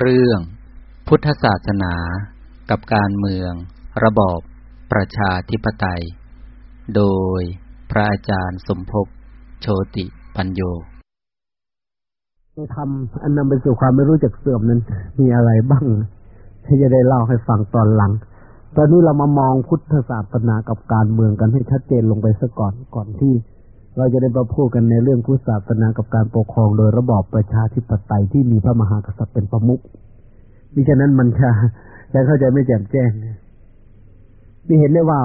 เรื่อง พุทธศาสนา กับการเมือง ระบอบ ประชาธิปไตย โดยพระอาจารย์สมภพโชติปัญโยทำอันนำไปสู่ความไม่รู้จักเสื่อมนั้น มีอะไรบ้างที่จะได้เล่าให้ฟังตอนหลัง ตอนนี้เรามามองพุทธศาสนากับการเมืองกันให้ชัดเจนลงไปซะก่อนก่อนที่ เราจะได้มาพูดกันในเรื่องพุทธศาสนากับการปกครองโดยระบอบประชาธิปไตยที่มีพระมหากษัตริย์เป็นประมุขมิฉะนั้นมันจะจะเข้าใจไม่แจ่มแจ้งมีเห็นได้ว่า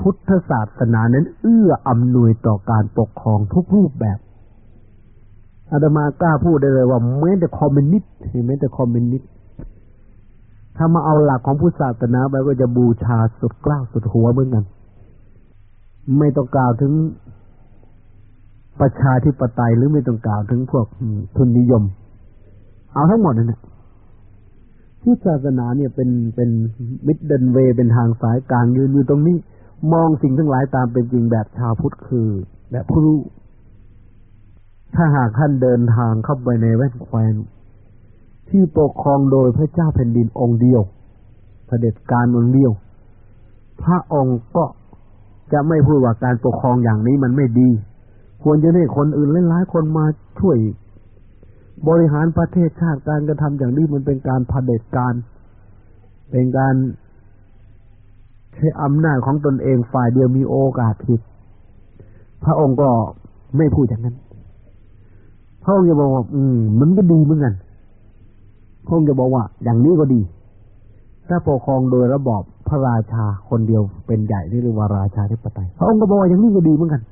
พุทธศาสนานั้น เอื้ออำนวยต่อการปกครองทุกรูปแบบอาตมากล้าพูดได้เลยว่าแม้แต่คอมมิวนิสต์แม้แต่คอมมิวนิสต์ถ้ามาเอาหลักของพุทธศาสนาไปก็จะบูชาสุดกล้าวสุดหัวเหมือนกัน ไม่ต้องกล่าวถึง ประชาธิปไตยหรือไม่ต้องกล่าวถึงพวกทุนนิยม เอาทั้งหมดนั่นแหละพุทธศาสนาเนี่ยเป็นเป็นมิดเดินเวเป็นทางสายกลางยืนอยู่ตรงนี้ มองสิ่งทั้งหลายตามเป็นจริงแบบชาวพุทธคือ แบบผู้รู้ถ้าหากท่านเดินทางเข้าไปในแว่นแควนที่ปกครองโดยพระเจ้าแผ่นดินองค์เดียวเสด็จการองค์เดียว พระองค์ก็จะไม่พูดว่าการปกครองอย่างนี้มันไม่ดี ควรจะให้คนอื่นหลายๆคนมาช่วย บริหารประเทศชาติการกระทำอย่างนี้มันเป็นการผด็จการ เป็นการใช้อำนาจของตนเองฝ่ายเดียวมีโอกาสผิด พระองค์ก็ไม่พูดอย่างนั้น พระองค์จะบอกว่า อืม มันก็ดีเหมือนกันพระองค์จะบอกว่า อย่างนี้ก็ดี ถ้าปกครองโดยระบอบพระราชาคนเดียวเป็นใหญ่ที่เรียกว่าราชาธิปไตย พระองค์ก็บอกว่าอย่างนี้ก็ดีเหมือนกัน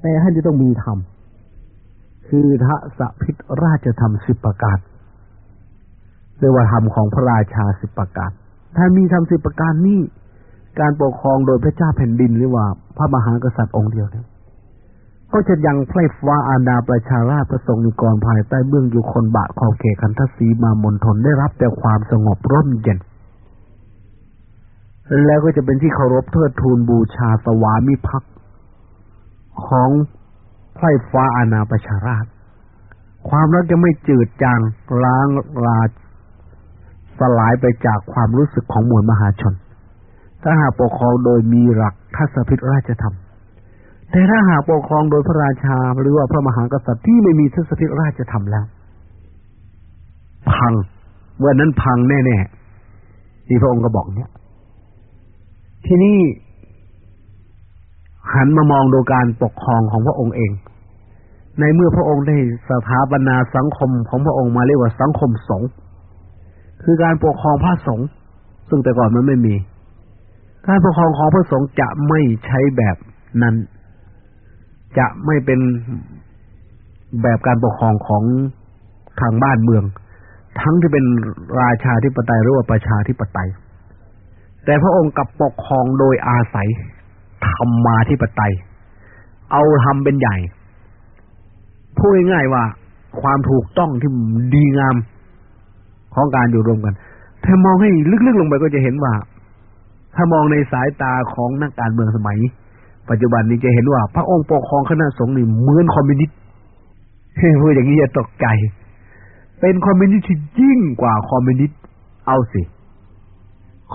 แต่ท่านจะต้องมีธรรมคือทะสะพิษราชธรรมสิบประการเรียกว่าธรรมของพระราชาสิบประการถ้ามีธรรมสิบประการนี้การปกครองโดยพระเจ้าแผ่นดินหรือว่า พระมหากษัตริย์องค์เดียวเนี่ยก็จะยังไพร่ฟ้าอาณาประชาราชประสงค์นิกรภายใต้เบื้องอยุคนบาทขอบเขตคันทศีมามนทนได้รับแต่ความสงบร่มเย็น แล้วก็จะเป็นที่เคารพเทิดทูนบูชาสวามิภักดิ์ ของไฟฟ้าอาณาประชาราช ความรักจะไม่จืดจางล้างลาสลายไปจากความรู้สึกของมวลมหาชน ถ้าหากปกครองโดยมีหลักทัศพิษราชธรรม แต่ถ้าหากปกครองโดยพระราชาหรือว่าพระมหากษัตริย์ที่ไม่มีทัศพิษราชธรรมแล้ว พังวันนั้นพังแน่ๆที่พระองค์ก็บอกเนี่ย ที่นี้ หันมามองดูการปกครองของพระองค์เอง ในเมื่อพระองค์ได้สถาปนาสังคมของพระองค์มาเรียกว่าสังคมสงฆ์คือการปกครองพระสงฆ์ซึ่งแต่ก่อนมันไม่มี การปกครองของพระสงฆ์จะไม่ใช้แบบนั้น จะไม่เป็นแบบการปกครองของทางบ้านเมือง ทั้งที่เป็นราชาธิปไตยหรือว่าประชาธิปไตย แต่พระองค์กับปกครองโดยอาศัย ธรรมาธิปไตย เอาทำเป็นใหญ่ พูดง่ายๆว่า ความถูกต้องที่ดีงามของการอยู่รวมกัน ถ้ามองให้ลึกๆลงไปก็จะเห็นว่า ถ้ามองในสายตาของนักการเมืองสมัย ปัจจุบันนี้จะเห็นว่า พระองค์ปกครองคณะสงฆ์นี่เหมือนคอมมิวนิสต์พูดอย่างนี้จะตกใจ เป็นคอมมิวนิสต์ที่ยิ่งกว่าคอมมิวนิสต์เอาสิ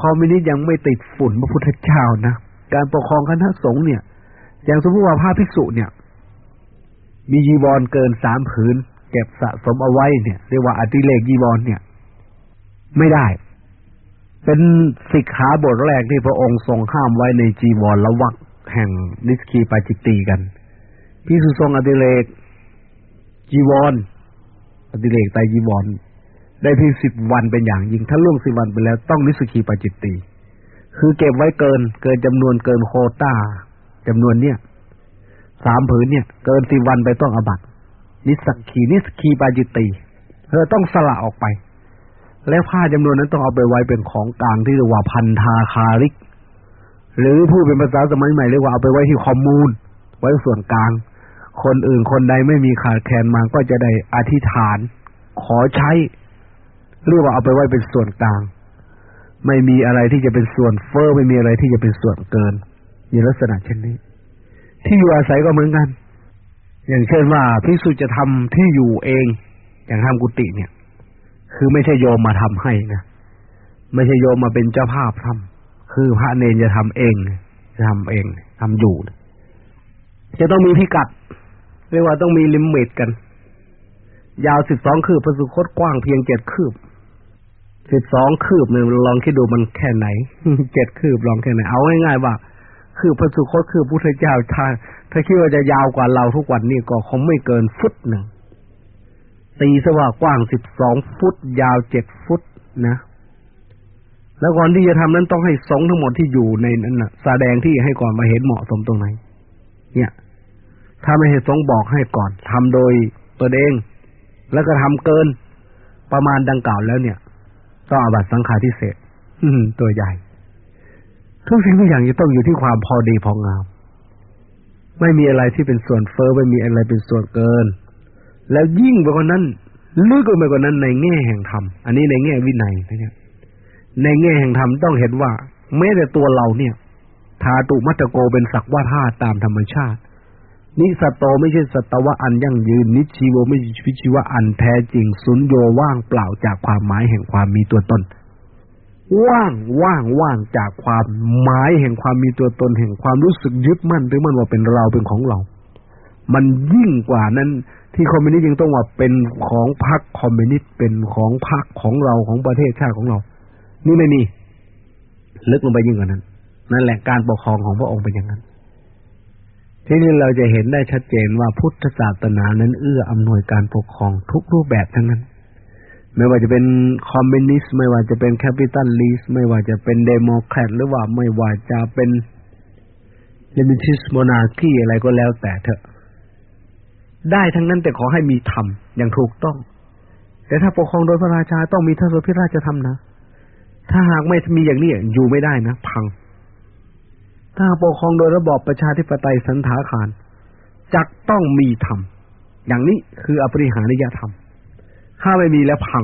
คอมมิวนิสต์ยังไม่ติดฝุ่นพระพุทธเจ้านะ การปกครองคณะสงฆ์เนี่ย อย่างสมมติว่าพระภิกษุเนี่ย มีจีวรเกินสามผืน เก็บสะสมเอาไว้เนี่ย เรียกว่าอติเรกจีวรเนี่ย ไม่ได้ เป็นสิกขาบทแรกที่พระองค์ทรงห้ามไว้ในจีวรละวักแห่งนิสกีปาจิตตีกันพิสุทรงอติเลกจีวรอติเลกไตจีวรได้เพียงสิบวันเป็นอย่างยิ่ง ถ้าล่วงสิบวันไปแล้วต้องนิสกีปาจิตตี คือเก็บไว้เกิน เกินจำนวนเกินโคต้าจำนวนเนี้ยสามผืนเนี่ย เกินสิวันไปต้องอบัตนิสกีนิสกีปาจิตีเธอต้องสละออกไป แล้วผ้าจำนวนนั้นต้องเอาไปไว้เป็นของกลางที่เรียกว่าพันธาคาริก หรือผู้เป็นภาษาสมัยใหม่เรียกว่าเอาไปไว้ที่คอมมูนไว้ส่วนกลาง คนอื่นคนใดไม่มีขาดแคลนมาก็จะได้อธิษฐาน ขอใช้เรียกว่าเอาไปไว้เป็นส่วนกลาง ไม่มีอะไรที่จะเป็นส่วนเฟอ้อไม่มีอะไรที่จะเป็นส่วนเกิน มีลักษณะเช่นนี้ ที่อยู่อาศัยก็เหมือนกัน อย่างเช่นว่าพิสุจะทำที่อยู่เอง อย่างทำกุฏิเนี่ย คือไม่ใช่โยมมาทำให้นะไม่ใช่โยมมาเป็นเจ้าภาพทำคือพระเนนจะทำเองจะทำเองทำอยู่ จะต้องมีพิกัด เรียกว่าต้องมีลิมิตกัน ยาวสิบสองคืบพระสุคตกว้างเพียงเจ็ดคืบ สิบสองคืบเนี่ยลองคิดดูมันแค่ไหนเจ็ดคืบลองแค่ไหน เอาง่ายๆว่า คือพระสุคตคือพุทธเจ้าถ้าถ้าคิดว่าจะยาวกว่าเราทุกวันนี้ก็คงไม่เกินฟุตหนึ่งตีซะว่ากว้างสิบสองฟุต ยาวเจ็ดฟุตนะแล้วก่อนที่จะทำนั้นต้องให้สงทั้งหมดที่อยู่ในนั้นนะแสดงที่ให้ก่อนมาเห็นเหมาะสมตรงไหน เนี่ย ถ้าไม่ให้สงบอกให้ก่อนทำโดยตัวเอง แล้วก็ทำเกินประมาณดังกล่าวแล้วเนี่ย ต้องอาบัตสังฆาทิเศษตัวใหญ่ ทุกสิ่งทุกอย่างจะต้องอยู่ที่ความพอดีพองาม ไม่มีอะไรที่เป็นส่วนเฟอ้อไม่มีอะไรเป็นส่วนเกิน แล้วยิ่งไปกว่านั้นลึกไปกว่านั้นในแง่แห่งธรรม อันนี้ในแง่วินัยนะครับในแง่แห่งธรรมต้องเห็นว่าแม้แต่ตัวเราเนี่ยธาตุมัตโกเป็นสักว่าธาตุตามธรรมชาติ นิสตโตไม่ใช่สัตวะอันยั่งยืน นิชีโวไม่ใช่วิชีวะอันแท้จริงสุญโยว่างเปล่าจากความหมายแห่งความมีตัวตน ว่างว่างว่างจากความหมายแห่งความมีตัวตน แห่งความรู้สึกยึดมั่นหรือมันว่าเป็นเราเป็นของเรา มันยิ่งกว่านั้น ที่คอมมิวนิสต์ยังต้องว่าเป็นของพรรคคอมมิวนิสต์เป็นของพรรคของเราของประเทศชาติของเรา นี่ไม่มีลึกลงไปยิ่งกว่านั้น นั่นแหละการปกครองของพระองค์เป็นอย่างนั้น ที่นี้เราจะเห็นได้ชัดเจนว่าพุทธศาสนานั้นเอื้ออำนวยการปกครองทุกรูปแบบทั้งนั้น ไม่ว่าจะเป็นคอมมิวนิสต์ไม่ว่าจะเป็น capitalist ไม่ว่าจะเป็นเดโมแครตหรือว่าไม่ว่าจะเป็น limited monarchy อะไรก็แล้วแต่เถอะ ได้ทั้งนั้นแต่ขอให้มีธรรมอย่างถูกต้อง แต่ถ้าปกครองโดยพระราชาต้องมีทศพิธราชธรรมนะ ถ้าหากไม่มีอย่างนี้อยู่ไม่ได้นะ พัง ถ้าปกครองโดยระบอบประชาธิปไตยสันถาคารจักต้องมีธรรม อย่างนี้คืออปริหานิยธรรม ถ้าไม่มีแล้วพัง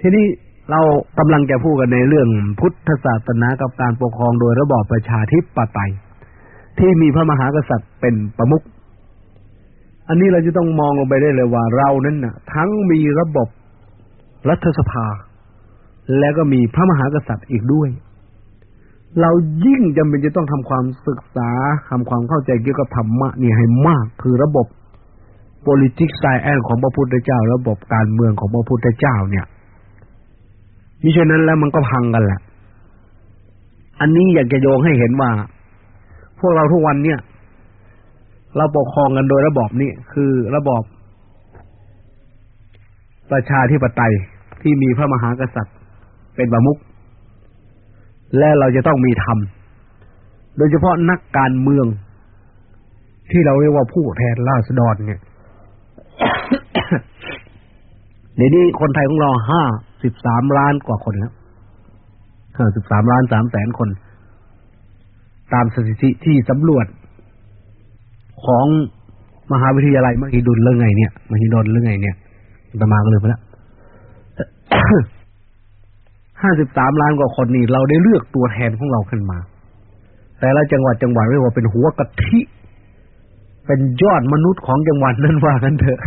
ทีนี้เรากำลังจะพูดกันในเรื่องพุทธศาสนากับการปกครองโดยระบอบประชาธิปไตย ที่มีพระมหากษัตริย์เป็นประมุข อันนี้เราจะต้องมองลงไปได้เลยว่าเรานั้นนะ่ะ ทั้งมีระบบรัฐสภา แล้วก็มีพระมหากษัตริย์อีกด้วย เรายิ่งจำเป็นจะต้องทำความศึกษาทำความเข้าใจเกี่ยวกับธรรมะนี่ให้มาก คือระบบ politics science ของพระพุทธเจ้า ระบบการเมืองของพระพุทธเจ้าเนี่ยมิฉะนั้นแล้วมันก็พังกันแหละ อันนี้อยากจะโยงให้เห็นว่า พวกเราทุกวันเนี่ย เราปกครองกันโดยระบอบนี้คือระบอบประชาธิปไตยที่มีพระมหากษัตริย์ เป็นประมุข และเราจะต้องมีธรรม โดยเฉพาะนักการเมือง ที่เราเรียกว่าผู้แทนราษฎรเนี่ยในนี้คนไทยของเราห้าสิบสามล้านกว่าคนแล้วห้าสิบสามล้านสามแสนคน ตามสถิติที่สำรวจของมหาวิทยาลัยมหิดลเรื่องไงเนี่ยมหิดลเรื่องไงเนี่ยประมาณเลยไปแล้ว ห้าสิบสามล้านกว่าคนนี่เราได้เลือกตัวแทนของเราขึ้นมา แต่ละจังหวัดจังหวัดเรียกว่าเป็นหัวกะทิ เป็นยอดมนุษย์ของจังหวัดนั้นว่ากันเถอะ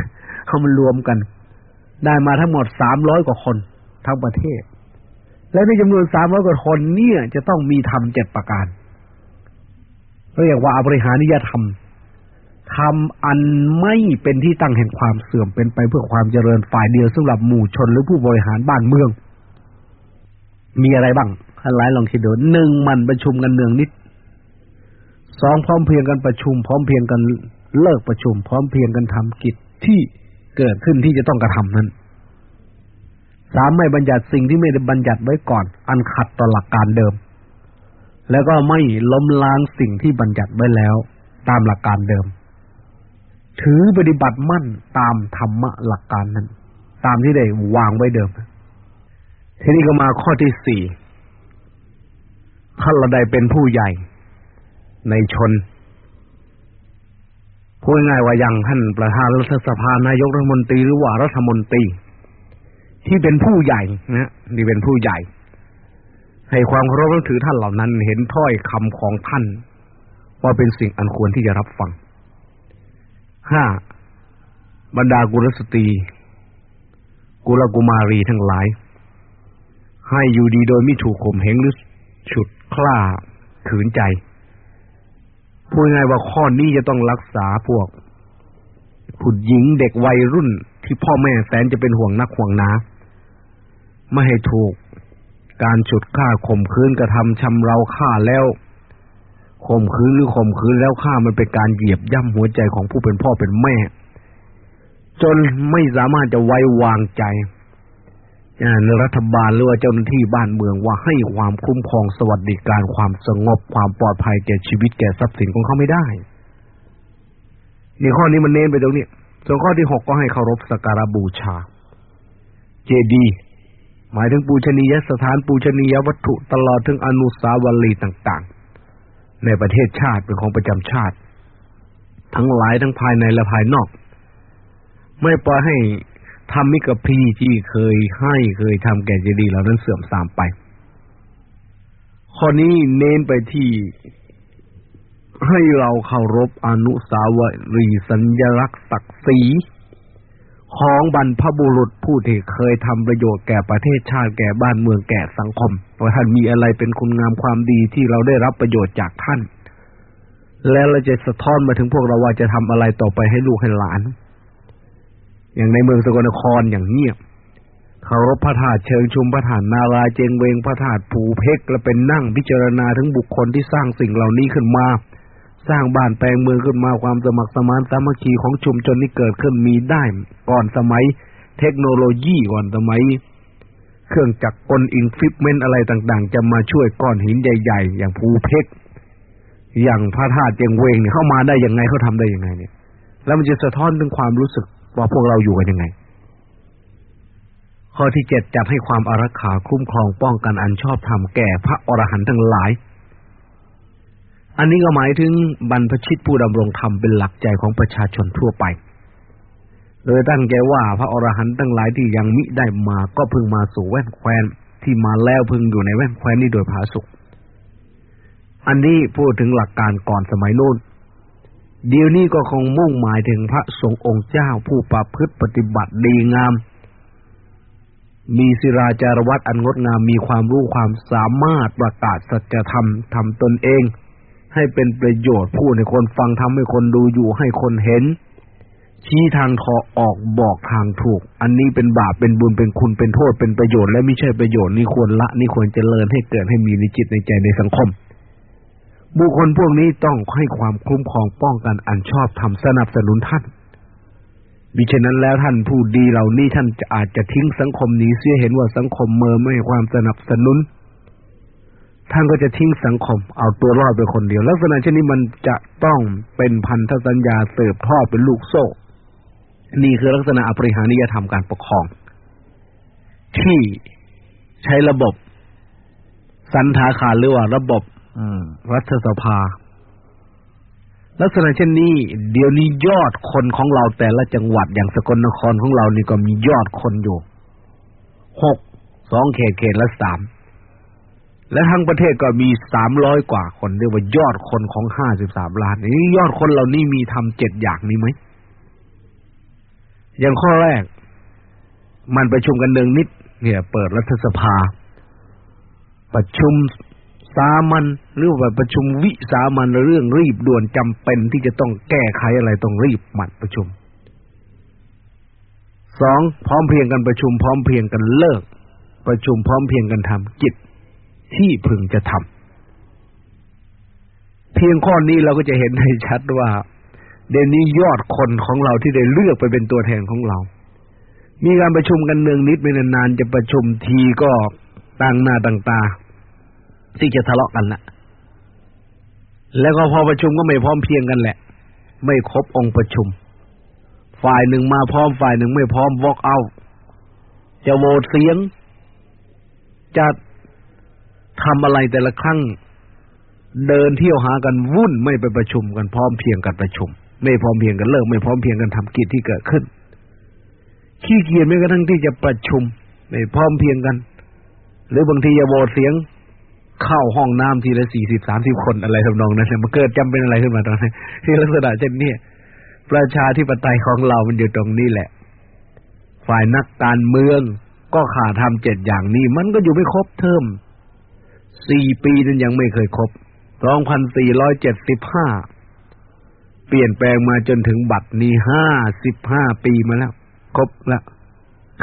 เขามันรวมกัน ได้มาทั้งหมดสามร้อยกว่าคนทั้งประเทศ และในจำนวนสามร้อยกว่าคนเนี่ย จะต้องมีธรรมเจ็ดประการเรียกว่าอบริหานิยธรรมทำอันไม่เป็นที่ตั้งแห่งความเสื่อมเป็นไปเพื่อความเจริญฝ่ายเดียวสำหรับหมู่ชนหรือผู้บริหารบ้านเมือง มีอะไรบ้างท่านหลายลองคิดดูหนึ่งมันประชุมกันเนืองนิดสองพร้อมเพียงกันประชุม พร้อมเพียงกันเลิกประชุม พร้อมเพียงกันทำกิจที่เกิดขึ้นที่จะต้องกระทำนั้นสามไม่บัญญัติสิ่งที่ไม่ได้บัญญัติไว้ก่อน อันขัดต่อหลักการเดิม แล้วก็ไม่ล้มล้างสิ่งที่บัญญัติไว้แล้ว ตามหลักการเดิม ถือปฏิบัติมั่นตามธรรมะหลักการนั้น ตามที่ได้วางไว้เดิม ทีนี้ก็มาข้อที่สี่ถ้าเราไดเป็นผู้ใหญ่ ในชนพูดง่ายว่าย่างท่านประธานรัฐสภานายกรัฐมนตรีหรือว่ารัฐมนตรี ที่เป็นผู้ใหญ่นะนี่เป็นผู้ใหญ่ ให้ความเคารพถือท่านเหล่านั้น เห็นถ้อยคำของท่าน ว่าเป็นสิ่งอันควรที่จะรับฟังห้าบรรดากุลสตรี กุลกุมารีทั้งหลาย ให้อยู่ดีโดยไม่ถูกข่มเหงหรือฉุดคล้าขืนใจ พูดง่ายว่าข้อนี้จะต้องรักษาพวกผู้หญิงเด็กวัยรุ่นที่พ่อแม่แสนจะเป็นห่วงนักห่วงนาไม่ให้ถูกการฉุดฆ่าข่มขืนกระทำชำเราฆ่าแล้วข่มขืนหรือข่มขืนแล้วฆ่ามันเป็นการเหยียบย่ำหัวใจของผู้เป็นพ่อเป็นแม่ จนไม่สามารถจะไว้วางใจ รัฐบาลหรือว่าเจ้าหน้าที่บ้านเมืองว่าให้ความคุ้มครองสวัสดิการความสงบความปลอดภัยแก่ชีวิตแก่ทรัพย์สินของเขาไม่ได้นี่ข้อนี้มันเน้นไปตรงนี้ส่วนข้อที่หกก็ให้เคารพสักการบูชา เจดีหมายถึงปูชนียสถานปูชนียวัตถุตลอดถึงอนุสาวรีย์ต่าง ๆ ในประเทศชาติเป็นของประจำชาติ ทั้งหลายทั้งภายในและภายนอก ไม่ปล่อยให้ ทำมิกพีที่เคยให้เคยทำแก่เจดีย์เหล่านั้นเสื่อมทรามไป ข้อนี้เน้นไปที่ให้เราเคารพอนุสาวรีย์สัญลักษณ์ศักดิ์ศรีของบรรพบุรุษผู้ที่เคยทำประโยชน์แก่ประเทศชาติแก่บ้านเมืองแก่สังคมว่าท่านมีอะไรเป็นคุณงามความดีที่เราได้รับประโยชน์จากท่าน แล้วเราจะสะท้อนมาถึงพวกเราว่าจะทำอะไรต่อไปให้ลูกให้หลาน อย่างในเมืองสกลนครอย่างเงียบเคารพพระธาตุเชิงชุมพระธาตุนาราเจงเวงพระธาตุผูเพกและเป็นนั่งพิจารณาถึงบุคคลที่สร้างสิ่งเหล่านี้ขึ้นมา สร้างบ้านแปลงเมืองขึ้นมาความสมัครสมานสามัคคีของชุมชนนี้เกิดขึ้นมีได้ก่อนสมัย เทคโนโลยีก่อนสมัย เครื่องจักรกล equipment อะไรต่างๆ จะมาช่วยก้อนหินใหญ่ ๆ อย่างภูเพกอย่างพระธาตุเจงเวงเนี่ยเข้ามาได้ยังไงเขาทำได้ยังไงเนี่ย แล้วมันจะสะท้อนถึงความรู้สึก ว่าพวกเราอยู่กันยังไง ข้อที่เจ็ดจัดให้ความอารักขาคุ้มครองป้องกันอันชอบธรรมแก่พระอรหันต์ทั้งหลาย อันนี้ก็หมายถึงบรรพชิตผู้ดำรงธรรมเป็นหลักใจของประชาชนทั่วไปโดยตั้งใจว่าพระอรหันต์ทั้งหลายที่ยังมิได้มาก็พึงมาสู่แว่นแควนที่มาแล้วพึงอยู่ในแว่นแควนนี้โดยผาสุกอันนี้พูดถึงหลักการก่อนสมัยโน้น เดี๋ยวนี้ก็คงมุ่งหมายถึงพระสงฆ์องค์เจ้าผู้ประพฤติปฏิบัติดีงาม มีศิราจารวัตอันงดงามมีความรู้ความสามารถประกาศสัจธรรมทำตนเอง ให้เป็นประโยชน์พูดให้คนฟังทำให้คนดูอยู่ให้คนเห็น ชี้ทางทอออกบอกทางถูก อันนี้เป็นบาปเป็นบุญเป็นคุณเป็นโทษเป็นประโยชน์ และไม่ใช่ประโยชน์นี่ควรละนี่ควรเจริญให้เกิดให้มีในจิตในใจในสังคม บุคคลพวกนี้ต้องให้ความคุ้มครองป้องกันอันชอบทำสนับสนุนท่านมิฉะนั้นแล้วท่านผู้ดีเหล่านี้ท่านจะอาจจะทิ้งสังคมนี้เสียเห็นว่าสังคมเมอไม่ให้ความสนับสนุน ท่านก็จะทิ้งสังคม เอาตัวรอดไปคนเดียว ลักษณะเช่นนี้มันจะต้องเป็นพันธสัญญาเสิบทอดเป็นลูกโซ่ นี่คือลักษณะอปริหานิยธรรมการปกครอง ที่ใช้ระบบ สันทาคารหรือว่าระบบ รัฐสภา ลักษณะเช่นนี้ เดี๋ยวนี้ยอดคนของเราแต่ละจังหวัดอย่างสกลนครของเรานี่ก็มียอดคนอยู่หกสองเขตเขตละสามและทั้งประเทศก็มีสามร้อยกว่าคนเรียกว่ายอดคนของห้าสิบสามล้านนี้ยอดคนเหล่านี้มีทำเจ็ดอย่างนี้ไหมอย่างข้อแรก มันประชุมกันเนืองนิด เนี่ย เปิดรัฐสภา ประชุม สามัญหรือว่าประชุมวิสามัญเรื่องรีบด่วนจำเป็นที่จะต้องแก้ไขอะไรต้องรีบมัดประชุมสองพร้อมเพียงกันประชุม พร้อมเพียงกันเลิก ประชุมพร้อมเพียงกันทำกิจที่พึงจะทำเพียงข้อนี้เราก็จะเห็นให้ชัดว่า เดี๋ยวนี้ยอดคนของเราที่ได้เลือกไปเป็นตัวแทนของเรา มีการประชุมกันเนืองนิดไม่นานๆจะประชุมทีก็ต่างหน้าต่างตา ที่จะทะเลาะกันละแล้วก็พอประชุมก็ไม่พร้อมเพียงกันแหละ ไม่ครบองค์ประชุม ฝ่ายหนึ่งมาพร้อมฝ่ายหนึ่งไม่พร้อมวอกเอาจะโหวตเสียง จะทำอะไรแต่ละครั้ง เดินเที่ยวหากันวุ่นไม่ไปประชุมกันพร้อมเพียงกันประชุม ไม่พร้อมเพียงกันเลิกไม่พร้อมเพียงกันทำกิจที่เกิดขึ้น ขี้เกียจไม่กระทั่งที่จะประชุม ไม่พร้อมเพียงกัน หรือบางทีจะโหวตเสียง เข้าห้องน้ำทีละสี่สิบสามสิบคนอะไรทำนองนั้นมันเกิดจำเป็นอะไรขึ้นมาตอนนี้ที่ลักษณะเช่นนี้ประชาธิปไตยของเรามันอยู่ตรงนี้แหละ ฝ่ายนักการเมืองก็ขาดทำเจ็ดอย่างนี้ มันก็อยู่ไม่ครบเทอมสี่ปีนั้นยังไม่เคยครบสองพันสี่ร้อยเจ็ดสิบห้าเปลี่ยนแปลงมาจนถึงบัตรนี้ห้าสิบห้าปีมาแล้ว ครบแล้ว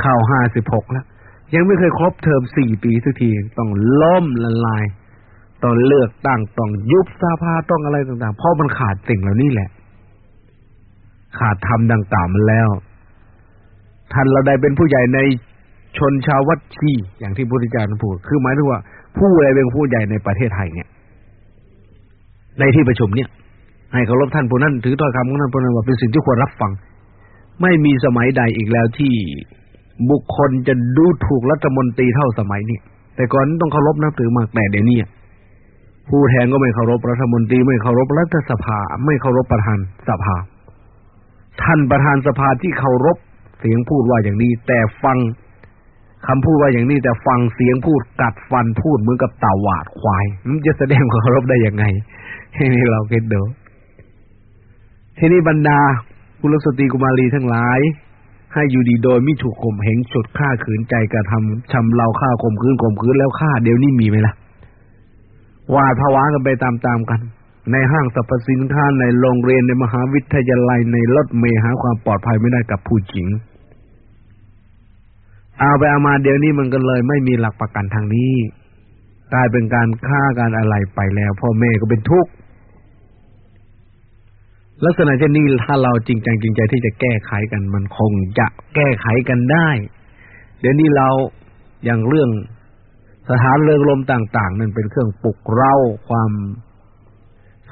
เข้าห้าสิบหกแล้ว ยังไม่เคยครบเทอมสี่ปีสักที ต้องล่มละลายต้องเลือกตั้งต้องยุบสภาต้องอะไรต่างๆ เพราะมันขาดสิ่งเหล่านี้แหละ ขาดธรรมดังกล่าวมันแล้ว ท่านเราได้เป็นผู้ใหญ่ในชนชาววัดชีอย่างที่พุทธเจ้าพูดคือหมายถึงว่า ผู้ใดเป็นผู้ใหญ่ในประเทศไทยเนี่ย ในที่ประชุมเนี่ย ให้เคารพท่านผู้นั้นถือถ้อยคำของท่านผู้นั้นว่าเป็นสิ่งที่ควรรับฟัง ไม่มีสมัยใดอีกแล้วที่ บุคคลจะดูถูกรัฐมนตรีเท่าสมัยนี้แต่ก่อนต้องเคารพนับถือมากแต่เดี๋ยวนี้ผู้แทนก็ไม่เคารพรัฐมนตรีไม่เคารพรัฐสภา ไม่เคารพประธานสภา ท่านประธานสภาที่เคารพเสียงพูดว่าอย่างนี้ แต่ฟังคำพูดว่าอย่างนี้ แต่ฟังเสียงพูดกัดฟันพูดเหมือนกับตาหวาดควายมันจะแสดงความเคารพได้ยังไงทีนี้เราคิดดูทีนี้บรรดากุลสตรีกุมารีทั้งหลาย ให้อยู่ดีโดยไม่ถูกข่มเหงฉุดฆ่าขืนใจกระทำชำเราฆ่าข่มขืนข่มขืนแล้วฆ่าเดี๋ยวนี้มีไหมล่ะว่าดภาวะกันไปตามๆกัน ในห้างสรรพสินค้าในโรงเรียนในมหาวิทยาลัยในรถเมล์หาความปลอดภัยไม่ได้กับผู้หญิง เอาไปเอามาเดี๋ยวนี้มันก็เลยไม่มีหลักประกันทางนี้กลายเป็นการฆ่าการอะไรไปแล้วพ่อแม่ก็เป็นทุกข์ ลักษณะเช่นนี้ถ้าเราจริงจังจริงใจที่จะแก้ไขกันมันคงจะแก้ไขกันได้ เดี๋ยวนี้เราอย่างเรื่องสถานเริงลมต่าง ๆ นั่นเป็นเครื่องปลุกเร้าความ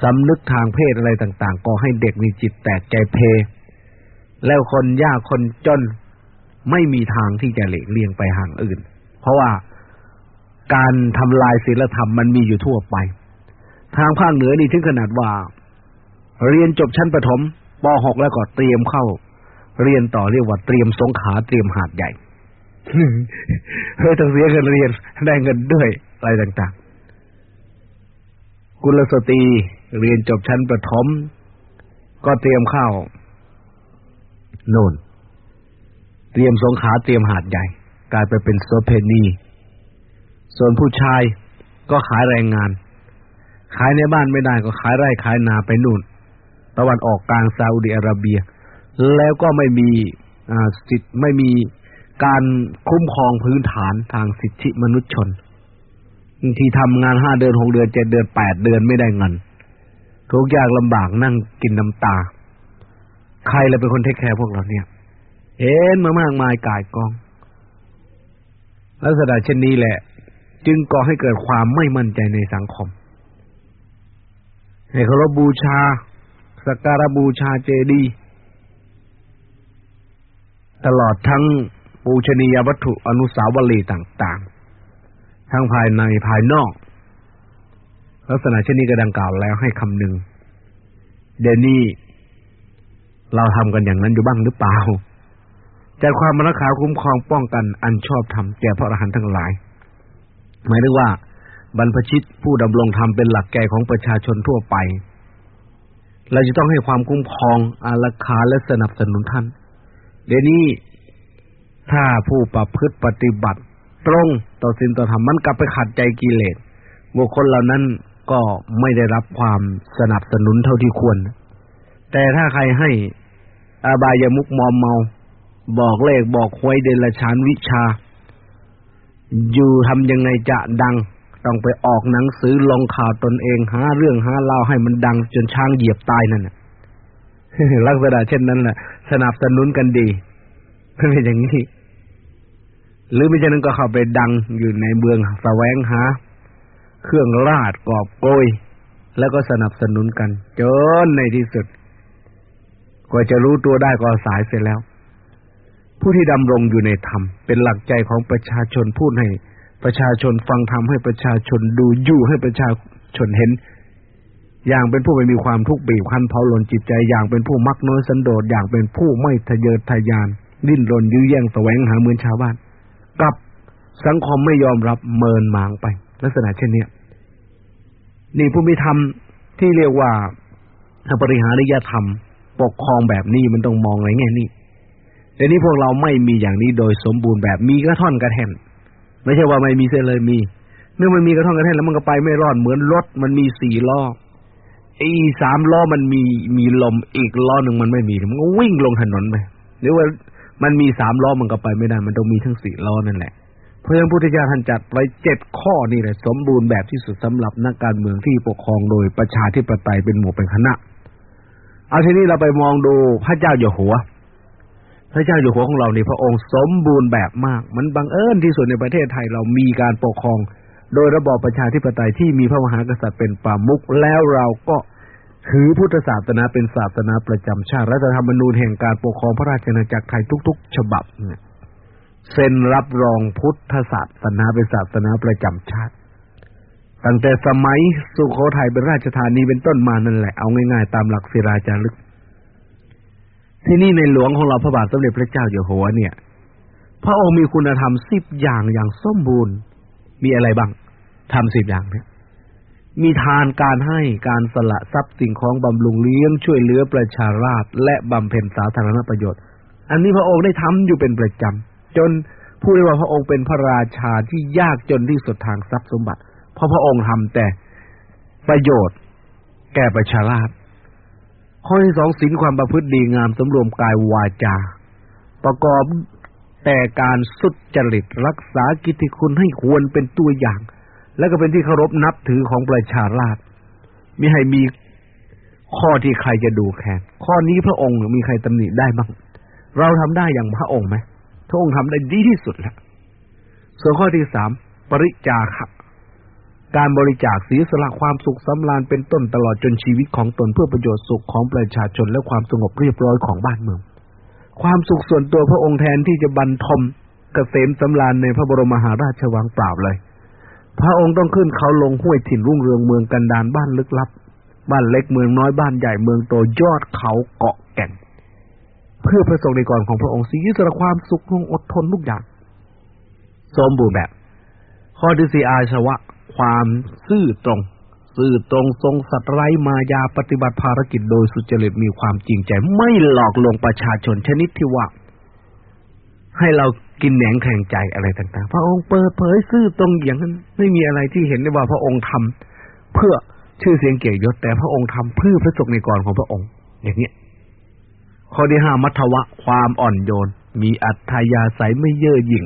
สำนึกทางเพศอะไรต่าง ๆ ก็ให้เด็กมีจิตแตกใจเพ แล้วคนยากคนจนไม่มีทางที่จะหลีกเลี่ยงไปห่างอื่น เพราะว่าการทำลายศีลธรรมมันมีอยู่ทั่วไป ทางภาคเหนือนี่ถึงขนาดว่า เรียนจบชั้นประถมป .6 แล้วก็เตรียมเข้า เรียนต่อเรียกว่าเตรียมสงขาเตรียมหาดใหญ่เฮ้ยต้องเสียเงินเรียนได้เงินด้วยอะไรต่างๆ กุลสตรีเรียนจบชั้นประถม ก็เตรียมเข้าโน่น เตรียมสงขาเตรียมหาดใหญ่ กลายไปเป็นโซเพนีส่วนผู้ชายก็ขายแรงงาน ขายในบ้านไม่ได้ก็ขายไร่ขายนาไปนู่น ตะวันออกกลางซาอุดิอาระเบีย แล้วก็ไม่มีสิทธิ์ไม่มีการคุ้มครองพื้นฐานทางสิทธิมนุษยชน ที่ทำงานห้าเดือนหกเดือนเจ็ดเดือนแปดเดือนไม่ได้เงินทุกยากลำบากนั่งกินน้ำตา ใครเลยเป็นคนเทคแคร์พวกเราเนี่ย เห็นมามากมายกายกอง ลักษณะเช่นนี้แหละ จึงก่อให้เกิดความไม่มั่นใจในสังคม ให้เคารพบูชา สักการบูชาเจดีย์ตลอดทั้งปูชนียวัตถุอนุสาวรีย์ต่างๆ ทั้งภายในภายนอก ลักษณะเช่นนี้ก็ดังกล่าวแล้วให้คำหนึ่ง เดนี้เราทำกันอย่างนั้นอยู่บ้างหรือเปล่าจัดความมรคาคุ้มครองป้องกันอันชอบธรรมแก่พระอรหันต์ทั้งหลาย หมายถึงว่า บรรพชิตผู้ดำรงธรรมเป็นหลักแก่ของประชาชนทั่วไป เราจะต้องให้ความคุ้มครองอารักขาและสนับสนุนท่าน เดี๋ยวนี้ถ้าผู้ประพฤติปฏิบัติ ตรงต่อศีลต่อธรรมมันกลับไปขัดใจกิเลสบุคคลเหล่านั้นก็ไม่ได้รับความสนับสนุนเท่าที่ควร แต่ถ้าใครให้อาบายมุกมอมเมา บอกเลขบอกหวยเดลชานวิชา อยู่ทำยังไงจะดัง ต้องไปออกหนังสือลงข่าวตนเองหาเรื่องหาเล่าให้มันดังจนช้างเหยียบตายนั่นลักษณะเช่นนั้นแหละสนับสนุนกันดีเป็นอย่างนี้หรือไม่ใช่นนั้นก็เข้าไปดังอยู่ในเมืองแสวงหา เครื่องราดกอบโกย แล้วก็สนับสนุนกัน จนในที่สุดกว่าจะรู้ตัวได้ก็สายเสร็จแล้ว ผู้ที่ดำรงอยู่ในธรรม เป็นหลักใจของประชาชนพูดให้ ประชาชนฟังธรรมให้ประชาชนดูอยู่ให้ประชาชนเห็น อย่างเป็นผู้ไม่มีความทุกข์บีบคั้นเผาหลนจิตใจ อย่างเป็นผู้มักน้อยสันโดษอย่างเป็นผู้ไม่ทะเยอทะยาน ดิ้นรนยื้อแย่งแสวงหาเหมือนชาวบ้านกับสังคมไม่ยอมรับเมินหมางไป ลักษณะเช่นนี้นี่ผู้มีธรรมที่เรียกว่าบริหาริยธรรม ปกครองแบบนี้มันต้องมองอะไรแง่นี้แต่นี้พวกเราไม่มีอย่างนี้โดยสมบูรณ์แบบมีกระท่อนกระแท่น ไม่ใช่ว่าไม่มีเสียเลยมี เมื่อมันมีกระท่อนกระแท่นแล้วมันก็ไปไม่รอดเหมือนรถมันมีสี่ล้อไอ้สามล้อมันมีมีลมอีกล้อหนึ่งมันไม่มีมันก็วิ่งลงถนนไปหรือว่ามันมีสามล้อมันก็ไปไม่ได้ มันต้องมีทั้งสี่ล้อนั่นแหละเพราะฉะนั้นพุทธเจ้าท่านจัดไว้เจ็ดข้อนี่แหละ สมบูรณ์แบบที่สุดสำหรับนักการเมืองที่ปกครองโดยประชาธิปไตยเป็นหมู่เป็นคณะเอาทีนี้เราไปมองดูพระเจ้าอยู่หัว พระเจ้าอยู่หัวของเรานี่พระองค์สมบูรณ์แบบมาก มันบังเอิญที่สุดในประเทศไทยเรามีการปกครอง โดยระบอบประชาธิปไตยที่มีพระมหากษัตริย์เป็นประมุขแล้วเราก็ถือพุทธศาสนาเป็นศาสนาประจำชาติรัฐธรรมนูญแห่งการปกครองพระราชอาณาจักรไทยทุก ๆ ฉบับเนี่ยเซ็นรับรองพุทธศาสนาเป็นศาสนาประจำชาติ ตั้งแต่สมัยสุโขทัยเป็นราชธานีเป็นต้นมานั่นแหละเอาง่าย ๆ ตามหลักศิราจารึก ที่นี่ในหลวงของเราพระบาทสมเด็จพระเจ้าอยู่หัวเนี่ย พระองค์มีคุณธรรมสิบอย่างอย่างสมบูรณ์ มีอะไรบ้างทำสิบอย่างเนี่ยมีทานการให้การสละทรัพย์สิ่งของบำรุงเลี้ยงช่วยเหลือประชาราษและบำเพ็ญสาธารณประโยชน์ อันนี้พระองค์ได้ทำอยู่เป็นประจำจนผู้ได้ว่าพระองค์เป็นพระราชาที่ยากจนที่สุดทางทรัพย์สมบัติ เพราะพระองค์ทำแต่ประโยชน์ แก่ประชาราษ ข้อที่สองศีลความประพฤติดีงามสำรวมกายวาจา ประกอบแต่การสุดจริตรักษากิติคุณให้ควรเป็นตัวอย่าง และก็เป็นที่เคารพนับถือของประชาราษฎรมิให้มีข้อที่ใครจะดูแคลนข้อนี้พระองค์มีใครตำหนิได้บ้างเราทำได้อย่างพระองค์ไหมพระองค์ทำได้ดีที่สุดแล้วส่วนข้อที่สามปริจาคะ การบริจาคเสีสละความสุขสำราญเป็นต้นตลอดจนชีวิตของตนเพื่อประโยชน์สุขของประชาชนและความสงบเรียบร้อยของบ้านเมือง ความสุขส่วนตัวพระองค์แทนที่จะบรรทมเกษมสำราญในพระบรมมหาราชวังเปล่าเลย พระองค์ต้องขึ้นเขาลงห้วยถิ่นรุ่งเรืองเมืองกันดานบ้านลึกลับ บ้านเล็กเมืองน้อยบ้านใหญ่เมืองโตยอดเขาเกาะแก่ง เพื่อประสงค์ในก่อนของพระองค์สิยิสระความสุขลงอดทนทุกอย่างสมบูรณ์แบบข้อที่สี่อาชวะ ความซื่อตรง ซื่อตรงทรงสัตย์ไร้มายาปฏิบัติภารกิจโดยสุจริตมีความจริงใจ ไม่หลอกลวงประชาชนชนิดที่ว่า ให้เรากินแหนงแข่งใจอะไรต่างๆ พระองค์เปิดเผยซื่อตรงอย่างนั้น ไม่มีอะไรที่เห็นได้ว่าพระองค์ทำเพื่อชื่อเสียงเกียรติยศแต่พระองค์ทำเพื่อพระสงฆ์ในกรของพระองค์ อย่างเนี้ยข้อที่ห้ามัทวะความอ่อนโยน มีอัธยาศัยไม่เย่อหยิ่ง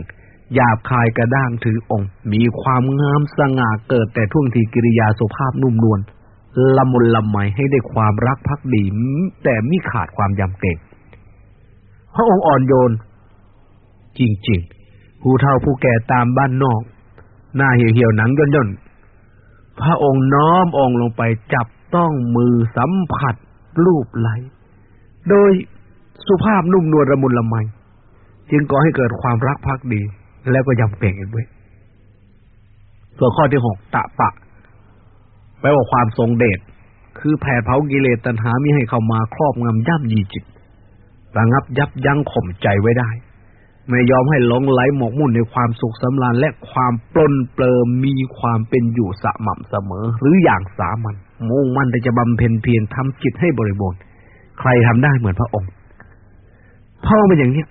หยาบคายกระด้างถือองค์ มีความงามสง่าเกิดแต่ท่วงทีกิริยาสุภาพนุ่มนวลละมุนละไมให้ได้ความรักภักดี แต่ไม่ขาดความยำเกรงพระองค์อ่อนโยน จริง ๆ ผู้เฒ่าผู้แก่ตามบ้านนอก หน้าเหี่ยวๆหนังย่นๆ พระองค์น้อมองค์ลงไปจับต้องมือสัมผัสรูปไหล โดยสุภาพนุ่มนวลระมุนละไม จึงก่อให้เกิดความรักภักดี แล้วก็ยำเกรงอีกด้วย ส่วนข้อที่หกตะปะ แปลว่าความทรงเดช คือแผดเผากิเลสตัณหามิให้เข้ามาครอบงำย่ำยีจิต ระงับยับยั้งข่มใจไว้ได้ ไม่ยอมให้หลงไหลหมกมุ่นในความสุขสำราญและความปลนเปลิมมีความเป็นอยู่สม่ำเสมอ หรืออย่างสามัญมุ่งมั่นแต่จะบำเพ็ญเพียรทำจิตให้บริบูรณ์ ใครทำได้เหมือนพระองค์พระองค์เป็นอย่างนี้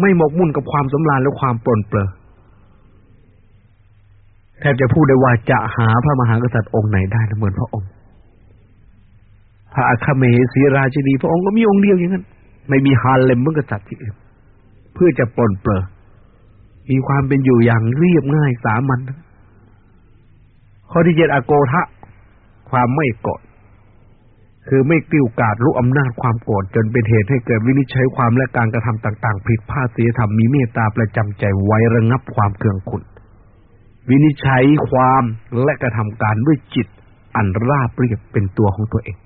ไม่หมกมุ่นกับความสำราญและความปลนเปลือแทบจะพูดได้ว่าจะหาพระมหากษัตริย์องค์ไหนได้เหมือนพระองค์ พระอัคเมศีราชินีพระองค์ก็มีองค์เดียวอย่างนั้น ไม่มีฮาเลมเมื่อกษัตริย์ที่อื่นเพื่อจะปลนเปลือมีความเป็นอยู่อย่างเรียบง่ายสามัญข้อที่เจ็ดอโกทะ ความไม่โกรธ คือไม่กิ้วกาดรู้อำนาจความโกรธจนเป็นเหตุให้เกิดวินิจฉัยความและการกระทำต่างๆผิดพลาดเสียธรรมมีเมตตาประจำใจไว้ระงับความเคืองขุนวินิจฉัยความและกระทำการด้วยจิตอันราบเรียบเป็นตัวของตัวเอง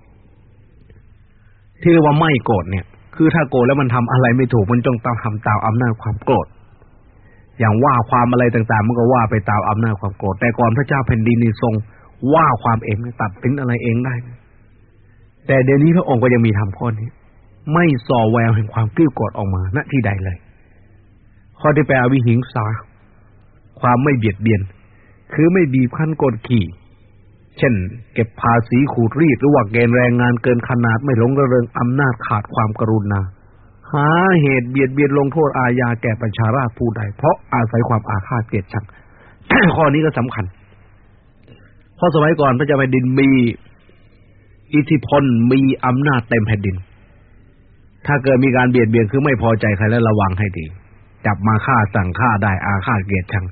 ที่เรียกว่าไม่โกรธเนี่ย คือถ้าโกรธแล้วมันทำอะไรไม่ถูกมันจงต้องทำตามอำนาจความโกรธอย่างว่าความอะไรต่างๆ มันก็ว่าไปตามอำนาจความโกรธแต่ก่อนพระเจ้าแผ่นดินนี่ทรงว่าความเองตัดสินอะไรเองได้ แต่เดี๋ยวนี้พระองค์ก็ยังมีทำข้อนี้ ไม่ส่อแววแห่งความกิ้วกดออกมาณที่ใดเลย ข้อที่แปลวิหิงสา ความไม่เบียดเบียน คือไม่บีบคั้นกดขี่ เช่น เก็บภาษีขูดรีดหรือว่าเกณฑ์แรงงานเกินขนาดไม่หลงระเริงอำนาจขาดความกรุณาหาเหตุเบียดเบียนลงโทษอาญาแก่ประชาราษผู้ใดเพราะอาศัยความอาฆาตเกลียดชังข้อนี้ก็สำคัญเพราะสมัยก่อนพระเจ้าแผ่นดินมี อิทธิพลมีอำนาจเต็มแผ่นดิน ถ้าเกิดมีการเบียดเบียนคือไม่พอใจใครแล้วระวังให้ดี จับมาฆ่าสั่งฆ่าได้อาฆาตเกลียดชัง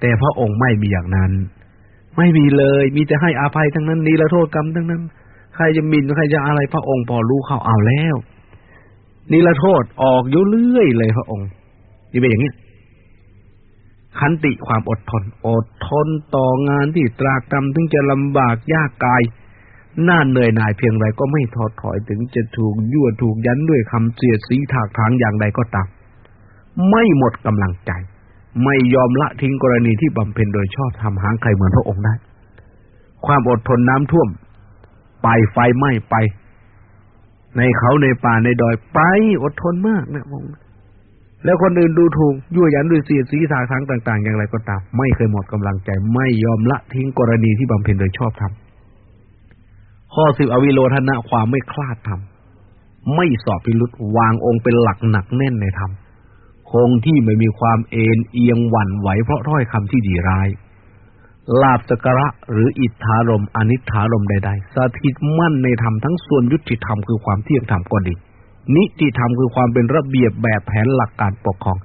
แต่พระองค์ไม่มีอย่างนั้น ไม่มีเลย มีแต่ให้อาภัยทั้งนั้นนีละโทษกรรมทั้งนั้น ใครจะมินใครจะอะไรพระองค์พอรู้เข้าเอาแล้วนิรโทษออกอยู่เรื่อยเลยพระองค์นี่เป็นอย่างนี้ขันติความอดทน อดทนต่องานที่ตรากตรำถึงจะลำบากยากกาย น่าเหนื่อยหน่ายเพียงไรก็ไม่ทอดถอยถึงจะถูกยั่วถูกยันด้วยคำเสียดสีถากถางอย่างใดก็ตาม ไม่หมดกำลังใจ ไม่ยอมละทิ้งกรณีที่บำเพ็ญโดยชอบทำหางใครเหมือนพระองค์ได้ ความอดทนน้ำท่วม ไปไฟไหม้ไป ในเขาในป่าในดอยไปอดทนมากนะมองแล้วคนอื่นดูถูกยั่วยันด้วยเสียดสีสาทั้งต่าง ๆ อย่างไรก็ตาม ไม่เคยหมดกำลังใจ ไม่ยอมละทิ้งกรณีที่บำเพ็ญโดยชอบธรรม ข้อสิบอวิโลธนะความไม่คลาดธรรมไม่สอบพิรุษวางองค์เป็นหลักหนักแน่นในธรรมคงที่ไม่มีความเอ็นเอียงหวั่นไหวเพราะถ้อยคำที่ดีร้ายลาบสกระหรืออิทธารมอนิธารมใดๆสถิตมั่นในธรรมทั้งส่วนยุติธรรมคือความเที่ยงธรรมก็ดี นิติธรรมคือความเป็นระเบียบแบบแผนหลักการปกครอง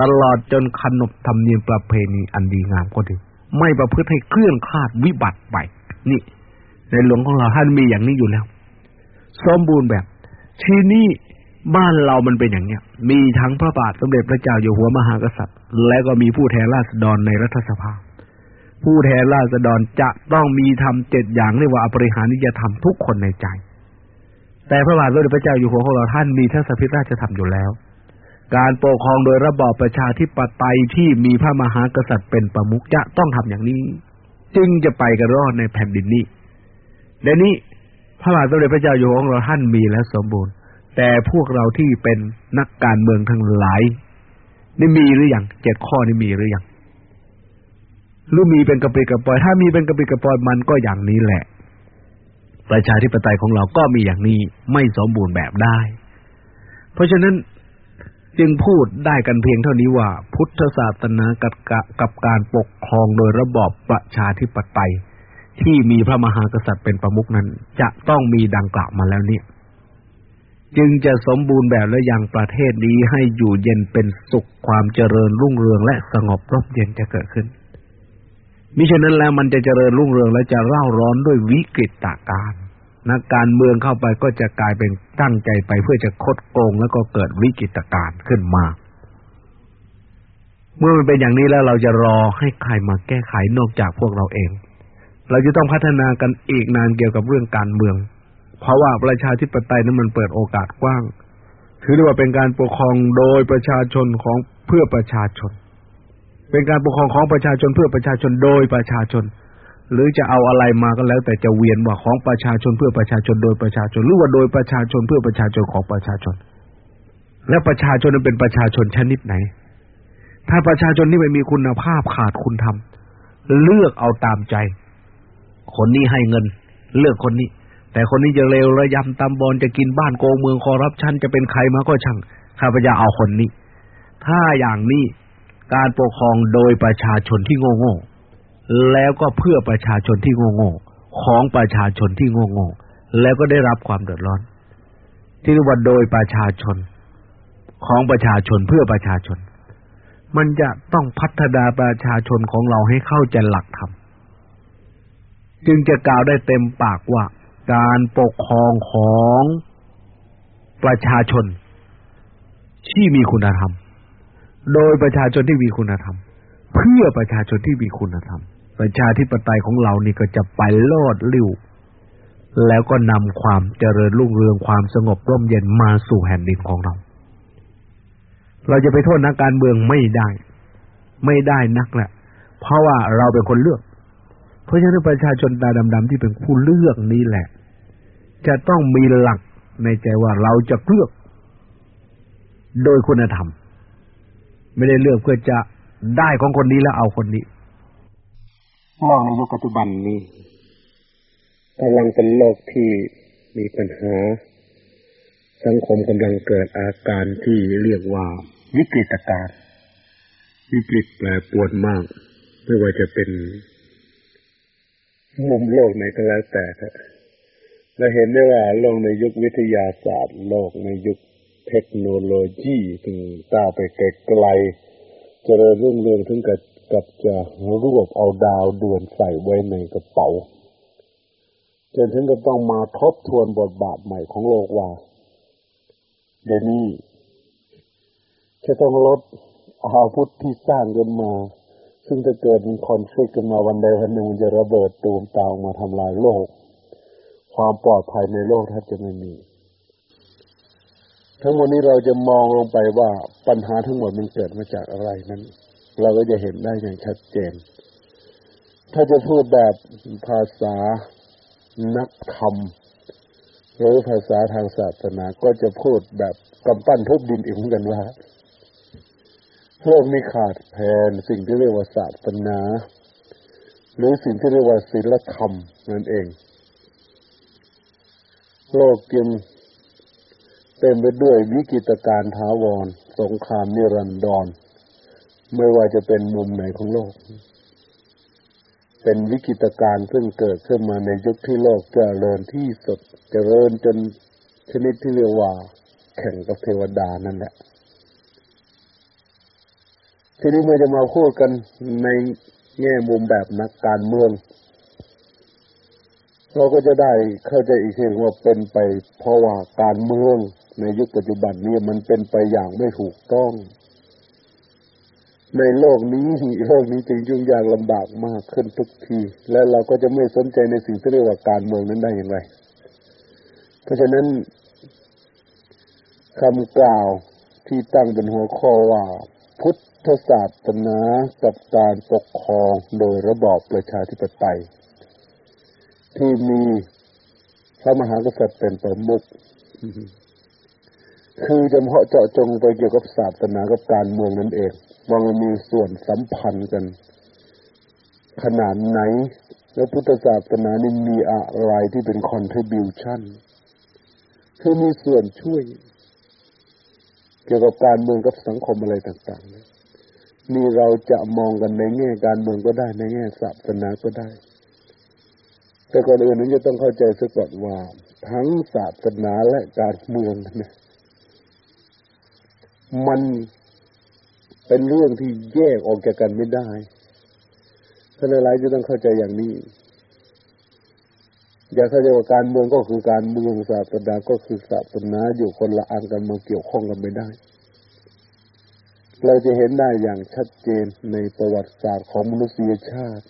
ตลอดจนขนบธรรมเนียมประเพณีอันดีงามก็ดี ไม่ประพฤติให้เคลื่อนคลาดวิบัติไป นี่ ในหลวงของเราท่านมีอย่างนี้อยู่แล้ว สมบูรณ์แบบ ที่นี่บ้านเรามันเป็นอย่างเนี้ย มีทั้งพระบาทสมเด็จพระเจ้าอยู่หัวมหากษัตริย์ และก็มีผู้แทนราษฎรในรัฐสภา ผู้แทนราษฎรจะต้องมีทำเจ็ดอย่างเรียกว่าอปริหานิยธรรมทุกคนในใจ แต่พระบาทสมเด็จพระเจ้าอยู่หัวของเราท่านมีทัศพิราชธรรมอยู่แล้ว การปกครองโดยระบอบประชาธิปไตยที่มีพระมหากษัตริย์เป็นประมุขจะต้องทำอย่างนี้ จึงจะไปกันรอดในแผ่นดินนี้ เดี๋ยวนี้พระบาทสมเด็จพระเจ้าอยู่หัวของเราท่านมีแล้วสมบูรณ์ แต่พวกเราที่เป็นนักการเมืองทั้งหลายนี่มีหรืออยังเจ็ดข้อนี่มีหรืออยังหรือมีเป็นกระปิกระปอย ถ้ามีเป็นกระปิกระปอยมันก็อย่างนี้แหละ ประชาธิปไตยของเราก็มีอย่างนี้ไม่สมบูรณ์แบบได้ เพราะฉะนั้นจึงพูดได้กันเพียงเท่านี้ว่า พุทธศาสนากับกับการปกครองโดยระบอบประชาธิปไตย ที่มีพระมหากษัตริย์เป็นประมุขนั้น จะต้องมีดังกล่าวมาแล้วเนี่ย จึงจะสมบูรณ์แบบและยังประเทศนี้ให้อยู่เย็นเป็นสุขความเจริญรุ่งเรืองและสงบร่มเย็นจะเกิดขึ้นมิฉะนั้นแล้วมันจะเจริญรุ่งเรืองและจะเร่าร้อนด้วยวิกฤตการนักการเมืองเข้าไปก็จะกลายเป็นตั้งใจไปเพื่อจะคดโกงแล้วก็เกิดวิกฤตการขึ้นมา เมื่อมันเป็นอย่างนี้แล้วเราจะรอให้ใครมาแก้ไขนอกจากพวกเราเอง เราจะต้องพัฒนากันอีกนานเกี่ยวกับเรื่องการเมือง เพราะว่าประชาธิปไตยนั้นมันเปิดโอกาสกว้าง ถือได้ว่าเป็นการปกครองโดยประชาชนของเพื่อประชาชน เป็นการปกครองของประชาชนเพื่อประชาชนโดยประชาชน หรือจะเอาอะไรมาก็แล้ว แต่จะเวียนว่าของประชาชนเพื่อประชาชนโดยประชาชนหรือว่าโดยประชาชนเพื่อประชาชนของประชาชน และประชาชนนั้นเป็นประชาชนชนิดไหน ถ้าประชาชนที่ไม่มีคุณภาพขาดคุณธรรมเลือกเอาตามใจ คนนี้ให้เงิน เลือกคนนี้ แต่คนนี้จะเลวระยำตำบอลจะกินบ้านโกงเมืองคอรับชันจะเป็นใครมาก็ช่างข้าพเจ้าเอาคนนี้ ถ้าอย่างนี้การปกครองโดยประชาชนที่โง่โง่แล้วก็เพื่อประชาชนที่โง่โง่ของประชาชนที่โง่โง่แล้วก็ได้รับความเดือดร้อน ที่เรียกว่าโดยประชาชนของประชาชนเพื่อประชาชน มันจะต้องพัฒนาประชาชนของเราให้เข้าใจหลักธรรม จึงจะกล่าวได้เต็มปากว่า การปกครองของประชาชน ที่มีคุณธรรม โดยประชาชนที่มีคุณธรรม เพื่อประชาชนที่มีคุณธรรม ประชาธิปไตยของเรานี่ก็จะไปโลดลิ้วแล้วก็นำความเจริญรุ่งเรืองความสงบร่มเย็นมาสู่แผ่นดินของเรา เราจะไปโทษนักการเมืองไม่ได้ ไม่ได้นักแหละ เพราะว่าเราเป็นคนเลือก เพราะฉะนั้นประชาชนตาดำๆที่เป็นผู้เลือกนี้แหละ จะต้องมีหลักในใจว่าเราจะเลือก โดยคุณธรรม ไม่ได้เลือกเพื่อจะได้ของคนนี้แล้วเอาคนนี้โลกในยุคปัจจุบันนี้กำลังเป็นโลกที่มีปัญหา สังคมกำลังเกิดอาการที่เรียกว่าวิกฤตการณ์วิกฤตแปรปรวนมาก ไม่ว่าจะเป็น มุมโลกไหนก็แล้วแต่เราเห็นได้ว่าโลกในยุควิทยาศาสตร์ โลกในยุคเทคโนโลยีถึงตาไปไกลๆเจริญรุ่งเรืองถึงกับกับจะรวบเอาดาวดือนใส่ไว้ในกระเป๋าจนถึงกับต้องมาทบทวนบทบาทใหม่ของโลกว่าเดี๋ยวนี้จะต้องลดอาวุธที่สร้างกันมา ซึ่งจะเกิดมีคอนฟ lict กันมาวันใดวันหนึ่งมันจะระเบิดตูมตามมาทำลายโลก ความปลอดภัยในโลกแทบจะไม่มี ทั้งหมดนี้เราจะมองลงไปว่าปัญหาทั้งหมดมันเกิดมาจากอะไรนั้น เราก็จะเห็นได้อย่างชัดเจน ถ้าจะพูดแบบภาษานักธรรมหรือภาษาทางศาสนาก็จะพูดแบบกำปั้นทุบดินอีกเหมือนกันว่า โลกนี้ขาดแคลนสิ่งที่เรียกว่าศาสนา หรือสิ่งที่เรียกว่าศีลธรรมนั่นเอง โลกจึงเต็มไปด้วยวิกฤตการท้าวร สงครามนิรันดร ไม่ว่าจะเป็นมุมไหนของโลก เป็นวิกฤตการซึ่งเกิดขึ้นมาในยุคที่โลกเจริญที่สุดเจริญจนชนิดที่เรียกว่า แข่งกับเทวดานั่นแหละ ทีนี้เมื่อจะมาพูดกันในแง่มุมแบบนักการเมือง เราก็จะได้เข้าใจอีกทีว่าเป็นไปเพราะว่าการเมืองในยุคปัจจุบันนี้มันเป็นไปอย่างไม่ถูกต้อง ในโลกนี้โลกนี้จึงยุ่งยากลำบากมากขึ้นทุกที และเราก็จะไม่สนใจในสิ่งที่เรียกว่าการเมืองนั้นได้อย่างไร เพราะฉะนั้นคำกล่าวที่ตั้งเป็นหัวข้อว่า พุทธ ศาสนากับการปกครองโดยระบอบประชาธิปไตย ที่มีพระมหากษัตริย์เป็นประมุขคือจะเพาะเจาะจงไปเกี่ยวกับศาสนากับการเมืองนั่นเองว่ามันมีส่วนสัมพันธ์กัน ขนาดไหน แล้วพุทธศาสนานี่มีอะไรที่เป็น contribution คือมีส่วนช่วย เกี่ยวกับการเมืองกับสังคมอะไรต่างๆนี่ นี่เราจะมองกันในแง่การเมืองก็ได้ในแง่ศาสนาก็ได้ แต่ก่อนอื่นนั้นจะต้องเข้าใจสักก่อนว่า ทั้งศาสนาและการเมืองนะมันเป็นเรื่องที่แยกออกจากกันไม่ได้ท่านหลายจะต้องเข้าใจอย่างนี้ อย่าเข้าใจว่าการเมืองก็คือการเมืองศาสนาก็คือศาสนาอยู่คนละอันกันมาเกี่ยวข้องกันไม่ได้ เราจะเห็นได้อย่างชัดเจนในประวัติศาสตร์ของมนุษยชาติ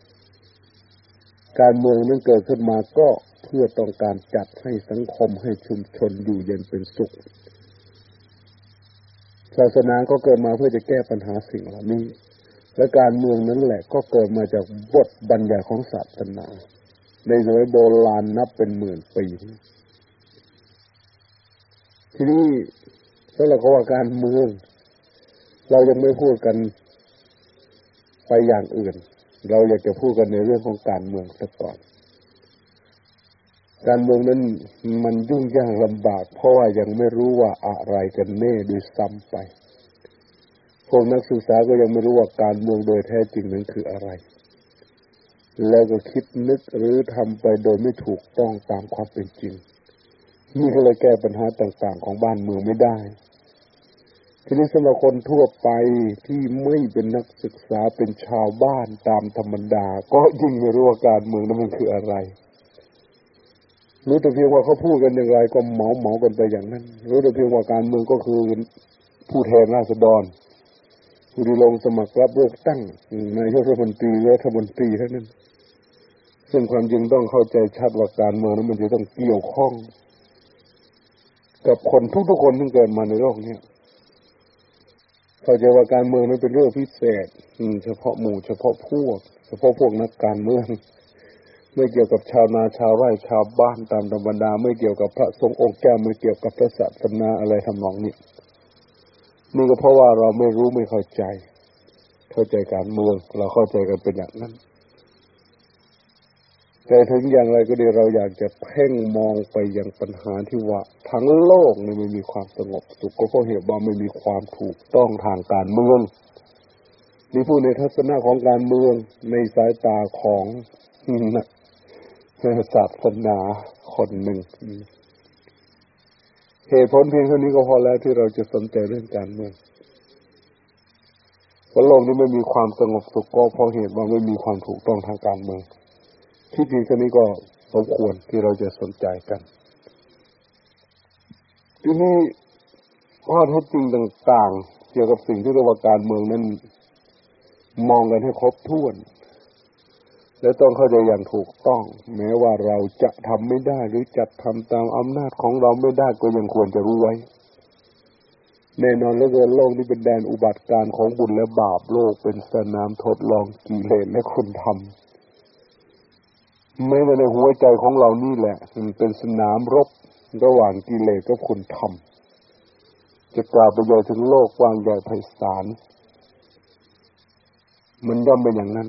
การเมืองนั้นเกิดขึ้นมาก็เพื่อต้องการจัดให้สังคมให้ชุมชนอยู่เย็นเป็นสุข ศาสนาก็เกิดมาเพื่อจะแก้ปัญหาสิ่งเหล่านี้ และการเมืองนั้นแหละก็เกิดมาจากบทบัญญัติของศาสนา ในสมัยโบราณนับเป็นหมื่นปี ทีนี้ถ้าเราก็ว่าการเมือง เรายังไม่พูดกันไปอย่างอื่น เราอยากจะพูดกันในเรื่องของการเมืองสักก่อน การเมืองนั้นมันยุ่งยากลำบาก เพราะว่ายังไม่รู้ว่าอะไรกันแน่ด้วยซ้ำไปพวกนักศึกษาก็ยังไม่รู้ว่าการเมืองโดยแท้จริงนั้นคืออะไร แล้วก็คิดนึกหรือทำไปโดยไม่ถูกต้องตามความเป็นจริงนี่ก็เลยแก้ปัญหาต่างๆของบ้านเมืองไม่ได้ ทีนี้สำหรับคนทั่วไปที่ไม่เป็นนักศึกษาเป็นชาวบ้านตามธรรมดา ก็ยิ่งไม่รู้ว่าการเมืองนั้นมันคืออะไรรู้แต่เพียงว่าเขาพูดกันอย่างไรก็เหมาเหมากันไปอย่างนั้น รู้แต่เพียงว่าการเมืองก็คือผู้แทนราษฎรผู้ที่ลงสมัครรับเลือกตั้งนายกรัฐมนตรีรัฐมนตรีเท่านั้น ซึ่งความจริงต้องเข้าใจชัดว่าการเมืองนั้นมันจะต้องเกี่ยวข้อง กับคนทุกๆคนที่เกิดมาในโลกนี้ เข้าใจว่าการเมืองนั้นเป็นเรื่องพิเศษเฉพาะหมู่เฉพาะพวก เฉพาะพวกนักการเมืองไม่เกี่ยวกับชาวนาชาวไร่ชาวบ้านตามธรรมดาไม่เกี่ยวกับพระทรงองค์แก้วไม่เกี่ยวกับพระศาสนาอะไรทำนองนี้นี่ก็เพราะว่าเราไม่รู้ไม่เข้าใจ เข้าใจการเมือง เราเข้าใจกันเป็นอย่างนั้น แต่ถึงอย่างไรก็ดีเราอยากจะเพ่งมองไปยังปัญหาที่ว่า ทั้งโลกนี่ไม่มีความสงบสุขก็เพราะเหตุว่าไม่มีความถูกต้องทางการเมืองนี่พูดในทัศนะของการเมืองในสายตาของศาสนาคนหนึ่งเหตุผลเพียงเท่านี้ก็พอแล้วที่เราจะสนใจเรื่องการเมืองว่าโลกนี้ไม่มีความสงบสุขก็เพราะเหตุว่าไม่มีความถูกต้องทางการเมือง ที่จริงแค่นี้ก็สมควรที่เราจะสนใจกัน ทีนี้ข้อเท็จจริงต่างๆ เกี่ยวกับสิ่งที่เรียกว่าการเมืองนั้นมองกันให้ครบถ้วน และต้องเข้าใจอย่างถูกต้อง แม้ว่าเราจะทำไม่ได้ หรือจัดทำตามอำนาจของเราไม่ได้ก็ยังควรจะรู้ไว้ แน่นอนแล้วเกินโลกนี้เป็นแดนอุบัติการของบุญและบาปโลกเป็นสนามทดลองกิเลสและคุณธรรม ไม่ในหัวใจของเรานี่แหละมันเป็นสนามรบระหว่างกิเลสกับคุณธรรมจะกล่าวไปใหญ่ถึงโลกกว้างใหญ่ไพศาลมันย่อมเป็นอย่างนั้น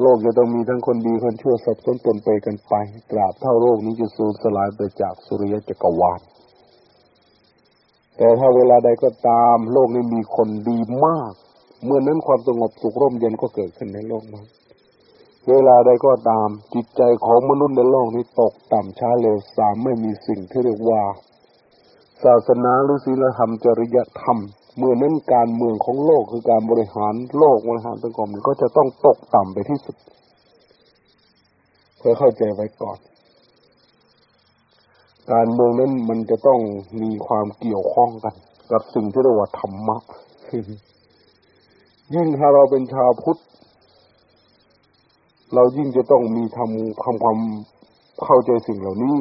โลกจะต้องมีทั้งคนดีคนชั่วสับสนตนไปกันไป ตราบเท่าโลกนี้จะสูญสลายไปจากสุริยะจักรวาลแต่ถ้าเวลาใดก็ตาม โลกนี้มีคนดีมาก เมื่อนั้นความสงบสุขร่มเย็นก็เกิดขึ้นในโลกนั้น เวลาใดก็ตาม จิตใจของมนุษย์ในโลกนี้ตกต่ำช้าเร็วสามไม่มีสิ่งที่เรียกว่า ศาสนาหรือศีลธรรมจริยธรรม เมื่อนั้นการเมืองของโลกคือการบริหารโลกบริหารสังคมก็จะต้องตกต่ำไปที่สุดเพื่อเข้าใจไว้ก่อน การเมืองนั้นมันจะต้องมีความเกี่ยวข้องกัน กับสิ่งที่เรียกว่าธรรมะยิ่งถ้าเราเป็นชาวพุทธ เรายิ่งจะต้องมีทำคำความเข้าใจสิ่งเหล่านี้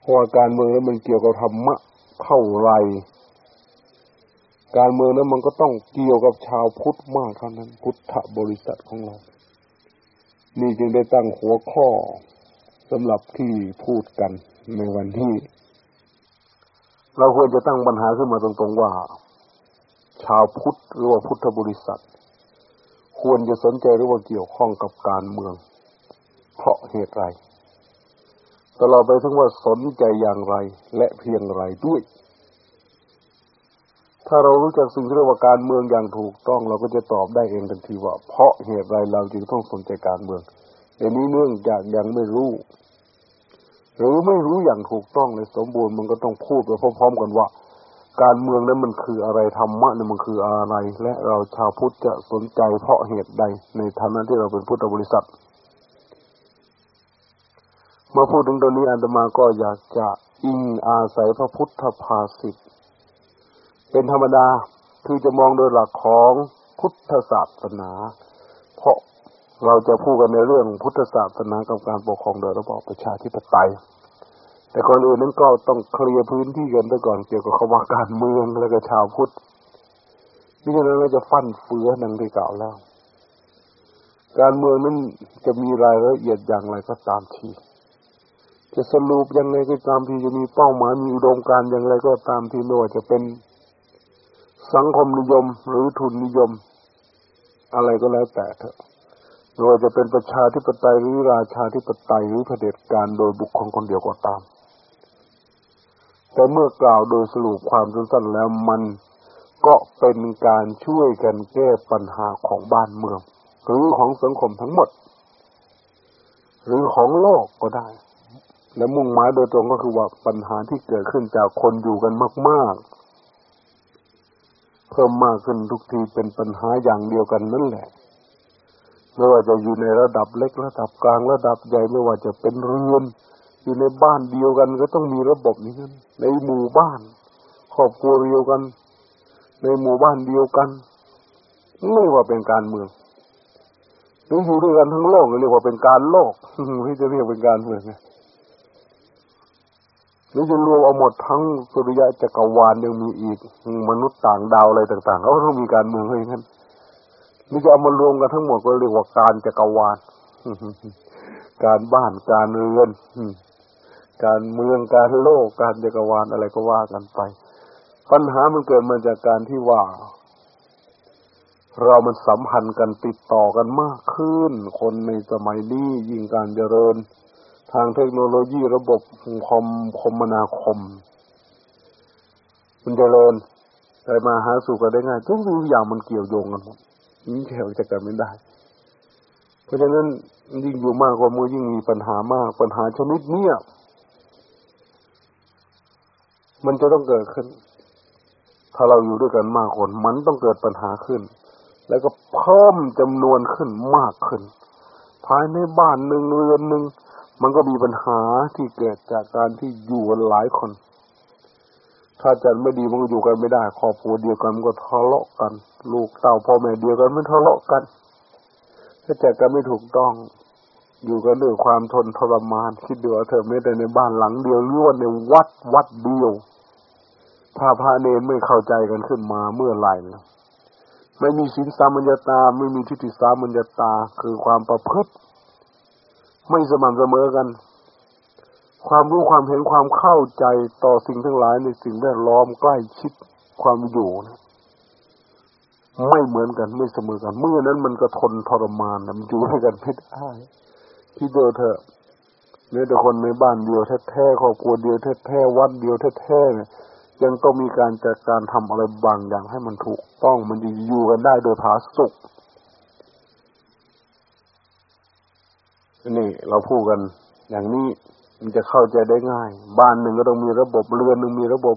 เพราะการเมืองนั้นมันเกี่ยวกับธรรมะเท่าไร การเมืองนั้นมันก็ต้องเกี่ยวกับชาวพุทธมากเท่านั้น พุทธบริษัทของเรา นี่จึงได้ตั้งหัวข้อสำหรับที่พูดกันในวันที่ เราควรจะตั้งปัญหาขึ้นมาตรงๆว่า ชาวพุทธหรือว่าพุทธบริษัท ควรจะสนใจหรือว่าเกี่ยวข้องกับการเมือง เพราะเหตุไรตลอดไปถึงว่าสนใจอย่างไรและเพียงไรด้วย ถ้าเรารู้จักสิ่งที่เรียกว่าการเมืองอย่างถูกต้องเราก็จะตอบได้เองทันทีว่า เพราะเหตุไรเราจึงต้องสนใจการเมืองแต่นี้เนื่องจากยังไม่รู้ หรือไม่รู้อย่างถูกต้องในสมบูรณ์มันก็ต้องพูดไปพร้อมๆกันว่า การเมืองนั้นมันคืออะไรธรรมะนี่มันคืออะไร และเราชาวพุทธจะสนใจเพราะเหตุใด ในฐานะที่เราเป็นพุทธบริษัทเมื่อพูดถึงตรงนี้อาตมาก็อยากจะอิงอาศัยพระพุทธภาษิตเป็นธรรมดาคือจะมองโดยหลักของพุทธศาสนา เพราะเราจะพูดกันในเรื่องพุทธศาสนากับการปกครองโดยระบอบประชาธิปไตย แต่ก่อนอื่นนั้นก็ต้องเคลียร์พื้นที่กันไปก่อนเกี่ยวกับคำว่าการเมืองแล้วก็ชาวพุทธนี่ฉะนั้นเราจะฟันเฟือนังที่กล่าวแล้ว การเมืองนั้นจะมีรายละเอียดอย่างไรก็ตามทีจะสรุปยังไงก็ตามทีจะมีเป้าหมายมีอุดมการอย่างไรก็ตามทีไม่ว่าจะเป็นสังคมนิยมหรือทุนนิยม อะไรก็แล้วแต่เถอะไม่ว่าจะเป็นประชาธิปไตยหรือราชาธิปไตยหรือเผด็จการโดยบุคคลคนเดียวก็ตาม แต่เมื่อกล่าวโดยสรุปความสั้นๆแล้วมันก็เป็นการช่วยกันแก้ปัญหาของบ้านเมือง หรือของสังคมทั้งหมด หรือของโลกก็ได้ และมุ่งหมายโดยตรงก็คือว่าปัญหาที่เกิดขึ้นจากคนอยู่กันมากๆ เพิ่มมากขึ้นทุกทีเป็นปัญหาอย่างเดียวกันนั่นแหละไม่ว่าจะอยู่ในระดับเล็กระดับกลางระดับใหญ่ไม่ว่าจะเป็นเรือน อยู่ในบ้านเดียวกันก็ต้องมีระบบนี้กันในหมู่บ้านครอบครัวเดียวกัน ในหมู่บ้านเดียวกันไม่ว่าเป็นการเมืองหรืออยู่ด้วยกันทั้งโลกเรียกว่าเป็นการโลกที่จะเรียกเป็นการเมืองไงหรือจะรวมเอาหมดทั้งสุริยะจักรวาลยังมีอีกมนุษย์ต่างดาวอะไรต่างๆเขาต้องมีการเมืองให้งั้นนี่จะเอามารวมกันทั้งหมดก็เรียกว่าการจักรวาลการบ้านการเรือน การเมืองการโลกการจักรวาลอะไรก็ว่ากันไป ปัญหามันเกิดมาจากการที่ว่า เรามันสัมพันธ์กันติดต่อกันมากขึ้น คนในสมัยนี้ยิ่งการเจริญ ทางเทคโนโลยีระบบคอมคมนาคม มันเจริญไปมาหาสู่กันได้ง่ายทุกสิ่งอย่างมันเกี่ยวโยงกันหมดยิ่งแถวจะกันไม่ได้ เพราะฉะนั้นยิ่งอยู่มากกว่ามือยิ่งมีปัญหามากปัญหาชนิดเนี้ย มันจะต้องเกิดขึ้น ถ้าเราอยู่ด้วยกันมากคนมันต้องเกิดปัญหาขึ้น แล้วก็เพิ่มจำนวนขึ้นมากขึ้น ภายในบ้านหนึ่งเรือนหนึ่งมันก็มีปัญหาที่เกิดจากการที่อยู่กันหลายคน ถ้าจัดไม่ดีมันก็อยู่กันไม่ได้ครอบครัวเดียวกันมันก็ทะเลาะกัน ลูกเต่าพ่อแม่เดียวกันมันทะเลาะกันถ้าจัดกันไม่ถูกต้อง อยู่กันด้วยความทนทรมานคิดดูเถอะไม่แต่ในบ้านหลังเดียวหรือว่าในวัดวัดเดียว ถ้าพระเนรไม่เข้าใจกันขึ้นมาเมื่อไหร่นะไม่มีศีลสามัญญาตา ไม่มีทิฏฐิสามัญญาตา คือความประพฤติ ไม่สม่ำเสมอกัน ความรู้ความเห็นความเข้าใจต่อสิ่งทั้งหลายในสิ่งแวดล้อมใกล้ชิดความอยู่นะไม่เหมือนกันไม่เสมอกัน เมื่อนั้นมันก็ทนทรมานนะมันอยู่ด้วยกันไม่ได้ที่เดียวเถอะเนื้อแต่คนในบ้านเดียวแท้ๆครอบครัวเดียวแท้ๆวัดเดียวแท้ๆเนี่ย ยังต้องมีการจัดการทำอะไรบางอย่างให้มันถูกต้องมันจะอยู่กันได้โดยผาสุกนี่เราพูดกัน อย่างนี้มันจะเข้าใจได้ง่าย บ้านหนึ่งก็ต้องมีระบบเรือนหนึ่งมีระบบ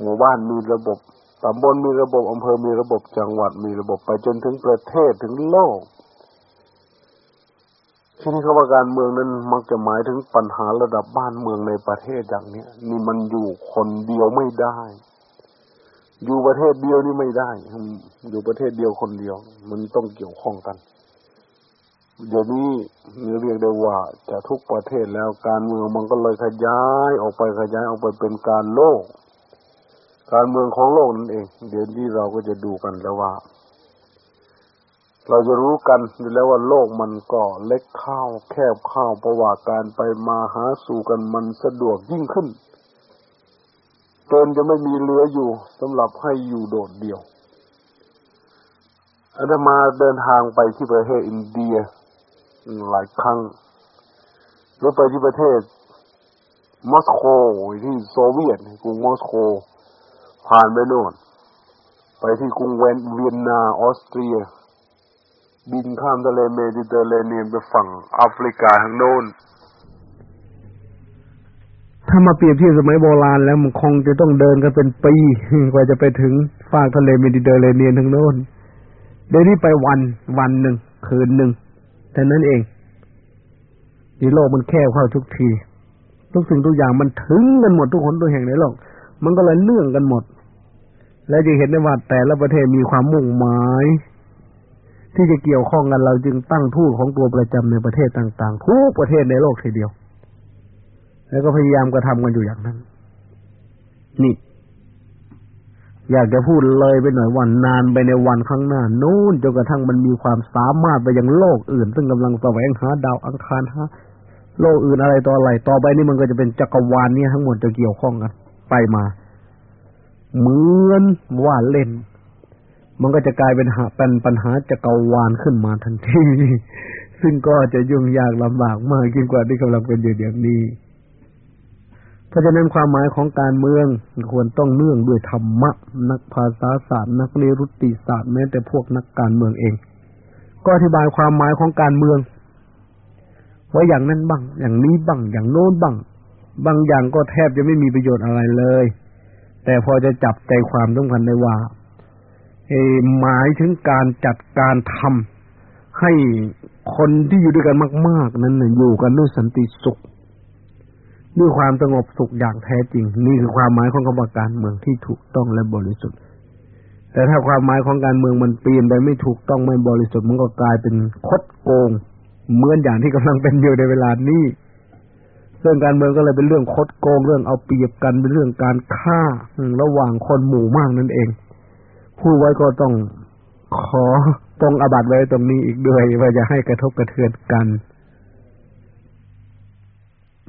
หมู่บ้านมีระบบตำบลมีระบบอำเภอมีระบบจังหวัดมีระบบไปจนถึงประเทศถึงโลก ที่นี่เขาว่าการเมืองนั้นมักจะหมายถึงปัญหาระดับบ้านเมืองในประเทศอย่างเนี้ยนี่มันอยู่คนเดียวไม่ได้ อยู่ประเทศเดียวนี่ไม่ได้ อยู่ประเทศเดียวคนเดียว มันต้องเกี่ยวข้องกัน เดี๋ยวนี้เรียกได้ว่าจะทุกประเทศแล้วการเมืองมันก็เลยขยายออกไปขยายออกไปเป็นการโลก การเมืองของโลกนั่นเอง เดี๋ยวนี้เราก็จะดูกันแล้วว่า เราจะรู้กันอยู่แล้วว่าโลกมันก็เล็กข้าวแคบข้าวประวัติการไปมาหาสู่กันมันสะดวกยิ่งขึ้นจนจะไม่มีเหลืออยู่สำหรับให้อยู่โดดเดี่ยวอาตมาเดินทางไปที่ประเทศอินเดีย หลายครั้งรถไปที่ประเทศมอสโกที่โซเวียตกรุงมอสโก ผ่านไปโน่นไปที่กรุงเวนเวียนนาออสเตรีย บินข้ามทะเลเมดิเตอร์เรเนียนไปฝั่งแอฟริกาทางโน้น ถ้ามาเปรียบเทียบสมัยโบราณแล้วมันคงจะต้องเดินกันเป็นปีกว่าจะไปถึงฝากทะเลเมดิเตอร์เรเนียนทางโน้น เดี๋ยวนี้ไปวันวันหนึ่งคืนหนึ่งแต่นั้นเองที่โลกมันแคบเข้าทุกที ทุกสิ่งทุกอย่างมันถึงกันหมดทุกคนทุกแห่งในโลก มันก็เลยเนื่องกันหมด และจะเห็นได้ว่าแต่ละประเทศมีความมุ่งหมาย ที่จะเกี่ยวข้องกันเราจึงตั้งทูตของตัวประจำในประเทศต่างๆทุกประเทศในโลกทีเดียว แล้วก็พยายามกระทำกันอยู่อย่างนั้น นี่ อยากจะพูดเลยไปหน่อยวันนานไปในวันข้างหน้า นู้นจนกระทั่งมันมีความสามารถไปยังโลกอื่น ซึ่งกำลังแสวงหาดาวอังคารฮะโลกอื่นอะไรต่ออะไรต่อไปนี่มันก็จะเป็นจักรวาลนี้ทั้งหมดจะเกี่ยวข้องกันไปมาเหมือนว่าเล่น มันก็จะกลายเป็นหาเป็นปัญหาจะเกาวานขึ้นมาทันที ซึ่งก็จะยุ่งยากลำบากมากยิ่งกว่าที่กำลังเป็นอยู่อย่างนี้ เพราะฉะนั้นความหมายของการเมืองควรต้องเนื่องด้วยธรรมะ นักภาษาศาสตร์ นักนิรุตติศาสตร์แม้แต่พวกนักการเมืองเอง ก็อธิบายความหมายของการเมืองว่าอย่างนั้นบ้าง อย่างนี้บ้าง อย่างโน้นบ้าง บางอย่างก็แทบจะไม่มีประโยชน์อะไรเลย แต่พอจะจับใจความต้องกันได้ว่า หมายถึงการจัดการทำให้คนที่อยู่ด้วยกันมาก ๆ นั้นอยู่กันด้วยสันติสุขด้วยความสงบสุขอย่างแท้จริง นี่คือความหมายของคำว่าการเมืองที่ถูกต้องและบริสุทธิ์ แต่ถ้าความหมายของการเมืองมันเปลี่ยนไปไม่ถูกต้องไม่บริสุทธิ์มันก็กลายเป็นคดโกง เหมือนอย่างที่กำลังเป็นอยู่ในเวลานี้เรื่องการเมืองก็เลยเป็นเรื่องคดโกงเรื่องเอาเปรียบกันเป็นเรื่องการฆ่าระหว่างคนหมู่มากนั่นเอง ผู้ไว้ก็ต้องขอตรงอบัตไว้ตรงนี้อีกด้วยว่าจะให้กระทบกระเทือนกัน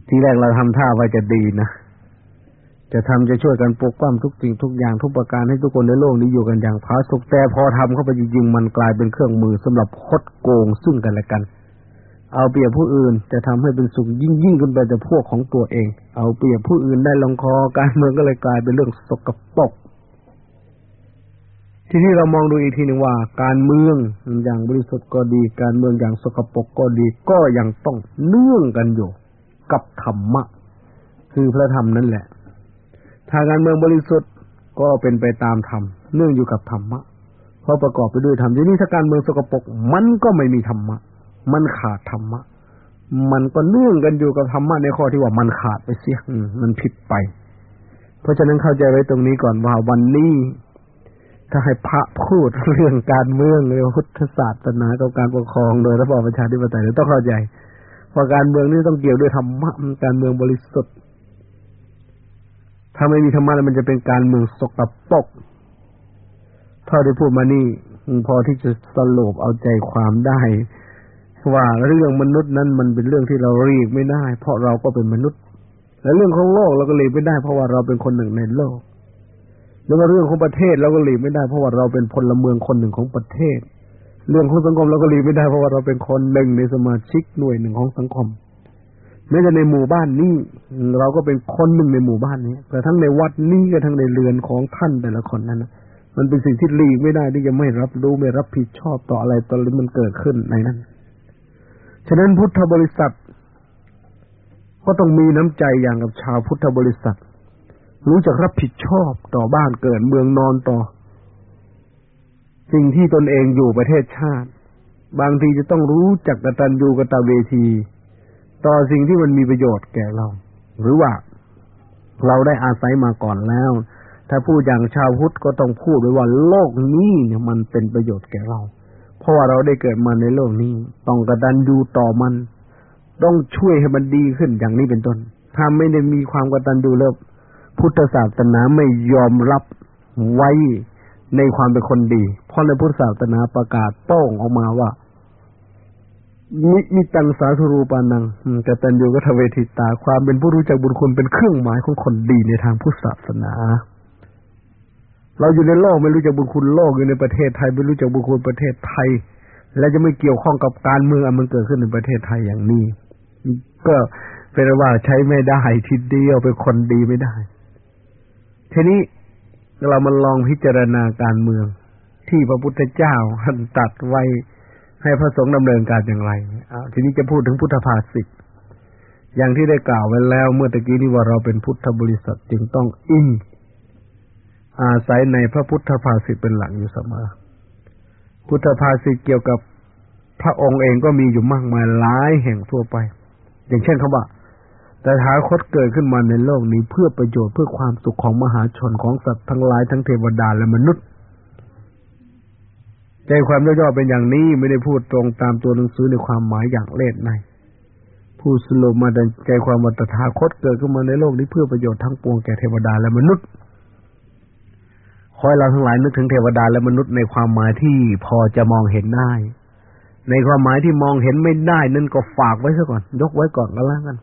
ทีแรกเราทำท่าว่าจะดีนะจะทำจะช่วยกันปกป้องทุกสิ่งทุกอย่างทุกประการให้ทุกคนในโลกนี้อยู่กันอย่างผาสุกแต่พอทำเข้าไปจริงๆมันกลายเป็นเครื่องมือสำหรับคดโกงซึ่งกันและกัน เอาเปรียบผู้อื่นจะทำให้เป็นสุขยิ่งยิ่งขึ้นไปแต่พวกของตัวเอง เอาเปรียบผู้อื่นได้ลงคอการเมืองก็เลยกลายเป็นเรื่องสกปรก ทีนี้เรามองดูอีกทีหนึ่งว่า การเมืองอย่างบริสุทธิ์ก็ดี การเมืองอย่างสกปรกก็ดี ก็ยังต้องเนื่องกันอยู่ กับธรรมะ คือพระธรรมนั่นแหละ ถ้าการเมืองบริสุทธิ์ก็เป็นไปตามธรรมเนื่องอยู่กับธรรมะเพราะประกอบไปด้วยธรรมทีนี้ถ้าการเมืองสกปรกมันก็ไม่มีธรรมะ มันขาดธรรมะ มันก็เนื่องกันอยู่กับธรรมะในข้อที่ว่ามันขาดไปเสียมันผิดไป เพราะฉะนั้นเข้าใจไว้ตรงนี้ก่อนว่าวันนี้ ถ้าให้พระพูดเรื่องการเมืองเรื่องพุทธศาสนากับการปกครองโดยระบอบประชาธิปไตยต้องเข้าใจว่าการเมืองนี่ต้องเกี่ยวด้วยธรรมะการเมืองบริสุทธิ์ถ้าไม่มีธรรมะแล้วมันจะเป็นการเมืองสกปรกเท่าที่พูดมานี่พอที่จะสรุปเอาใจความได้ ว่าเรื่องมนุษย์นั้นมันเป็นเรื่องที่เราเรียกไม่ได้ เพราะเราก็เป็นมนุษย์ และเรื่องของโลกเราก็เรียกไม่ได้เพราะว่าเราเป็นคนหนึ่งในโลก แล้วก็เรื่องของประเทศเราก็หลีกไม่ได้ เพราะว่าเราเป็นพลเมืองคนหนึ่งของประเทศ เรื่องของสังคมเราก็หลีกไม่ได้เพราะว่าเราเป็นคนหนึ่งในสมาชิกหน่วยหนึ่งของสังคมแม้แต่ในหมู่บ้านนี้เราก็เป็นคนหนึ่งในหมู่บ้านนี้แต่ทั้งในวัดนี้ก็ทั้งในเรือนของท่านแต่ละคนนั้นมันเป็นสิ่งที่หลีกไม่ได้ที่จะไม่รับรู้ไม่รับผิดชอบต่ออะไรตอนที่มันเกิดขึ้นในนั้น ฉะนั้นพุทธบริษัทก็ต้องมีน้ำใจอย่างกับชาวพุทธบริษัท รู้จักรับผิดชอบต่อบ้านเกิดเมืองนอนต่อ สิ่งที่ตนเองอยู่ประเทศชาติ บางทีจะต้องรู้จักกตัญญูกตเวที ต่อสิ่งที่มันมีประโยชน์แก่เรา หรือว่าเราได้อาศัยมาก่อนแล้ว ถ้าพูดอย่างชาวพุทธก็ต้องพูดไว้ว่าโลกนี้เนี่ยมันเป็นประโยชน์แก่เรา เพราะว่าเราได้เกิดมาในโลกนี้ ต้องกระดันยูต่อมัน ต้องช่วยให้มันดีขึ้นอย่างนี้เป็นต้นถ้าไม่ได้มีความกระตันยูแล้ว พุทธศาสนาไม่ยอมรับไว้ในความเป็นคนดี เพราะในพุทธศาสนาประกาศโต้งออกมาว่ามิมิตังสาธุรูปานังกตัญญูกทเวทิตา ความเป็นผู้รู้จักบุญคุณเป็นเครื่องหมายของคนดีในทางพุทธศาสนา เราอยู่ในโลกไม่รู้จักบุญคุณโลกอยู่ในประเทศไทยไม่รู้จักบุญคุณประเทศไทย และจะไม่เกี่ยวข้องกับการเมืองอันมันเกิดขึ้นในประเทศไทยอย่างนี้ ก็เป็นว่าใช้ไม่ได้ทีเดียวเป็นคนดีไม่ได้ ทีนี้เรามาลองพิจารณาการเมือง ที่พระพุทธเจ้าท่านตัดไว้ ให้พระสงฆ์ดำเนินการอย่างไรอ้าวทีนี้จะพูดถึงพุทธภาษิตอย่างที่ได้กล่าวไว้แล้ว เมื่อตะกี้นี้ว่าเราเป็นพุทธบริษัทจึงต้องอิงอาศัยในพระพุทธภาษิตเป็นหลักอยู่เสมอ พุทธภาษิตเกี่ยวกับพระองค์เองก็มีอยู่มากมายหลายแห่งทั่วไป อย่างเช่นคำว่า แต่ถาคตเกิดขึ้นมาในโลกนี้เพื่อประโยชน์เพื่อความสุขของมหาชนของสัตว์ทั้งหลายทั้งเทวดาและมนุษย์ ใจความย่อๆเป็นอย่างนี้ไม่ได้พูดตรงตามตัวหนังสือในความหมายอย่างเล็ดในผู้สรุปมาดันใจความว่าตถาคตเกิดขึ้นมาในโลกนี้เพื่อประโยชน์ทั้งปวงแก่เทวดาและมนุษย์คอยเราทั้งหลายนึกถึงเทวดาและมนุษย์ในความหมายที่พอจะมองเห็นได้ ในความหมายที่มองเห็นไม่ได้นั่นก็ฝากไว้ซะก่อน ยกไว้ก่อนก็แล้วกัน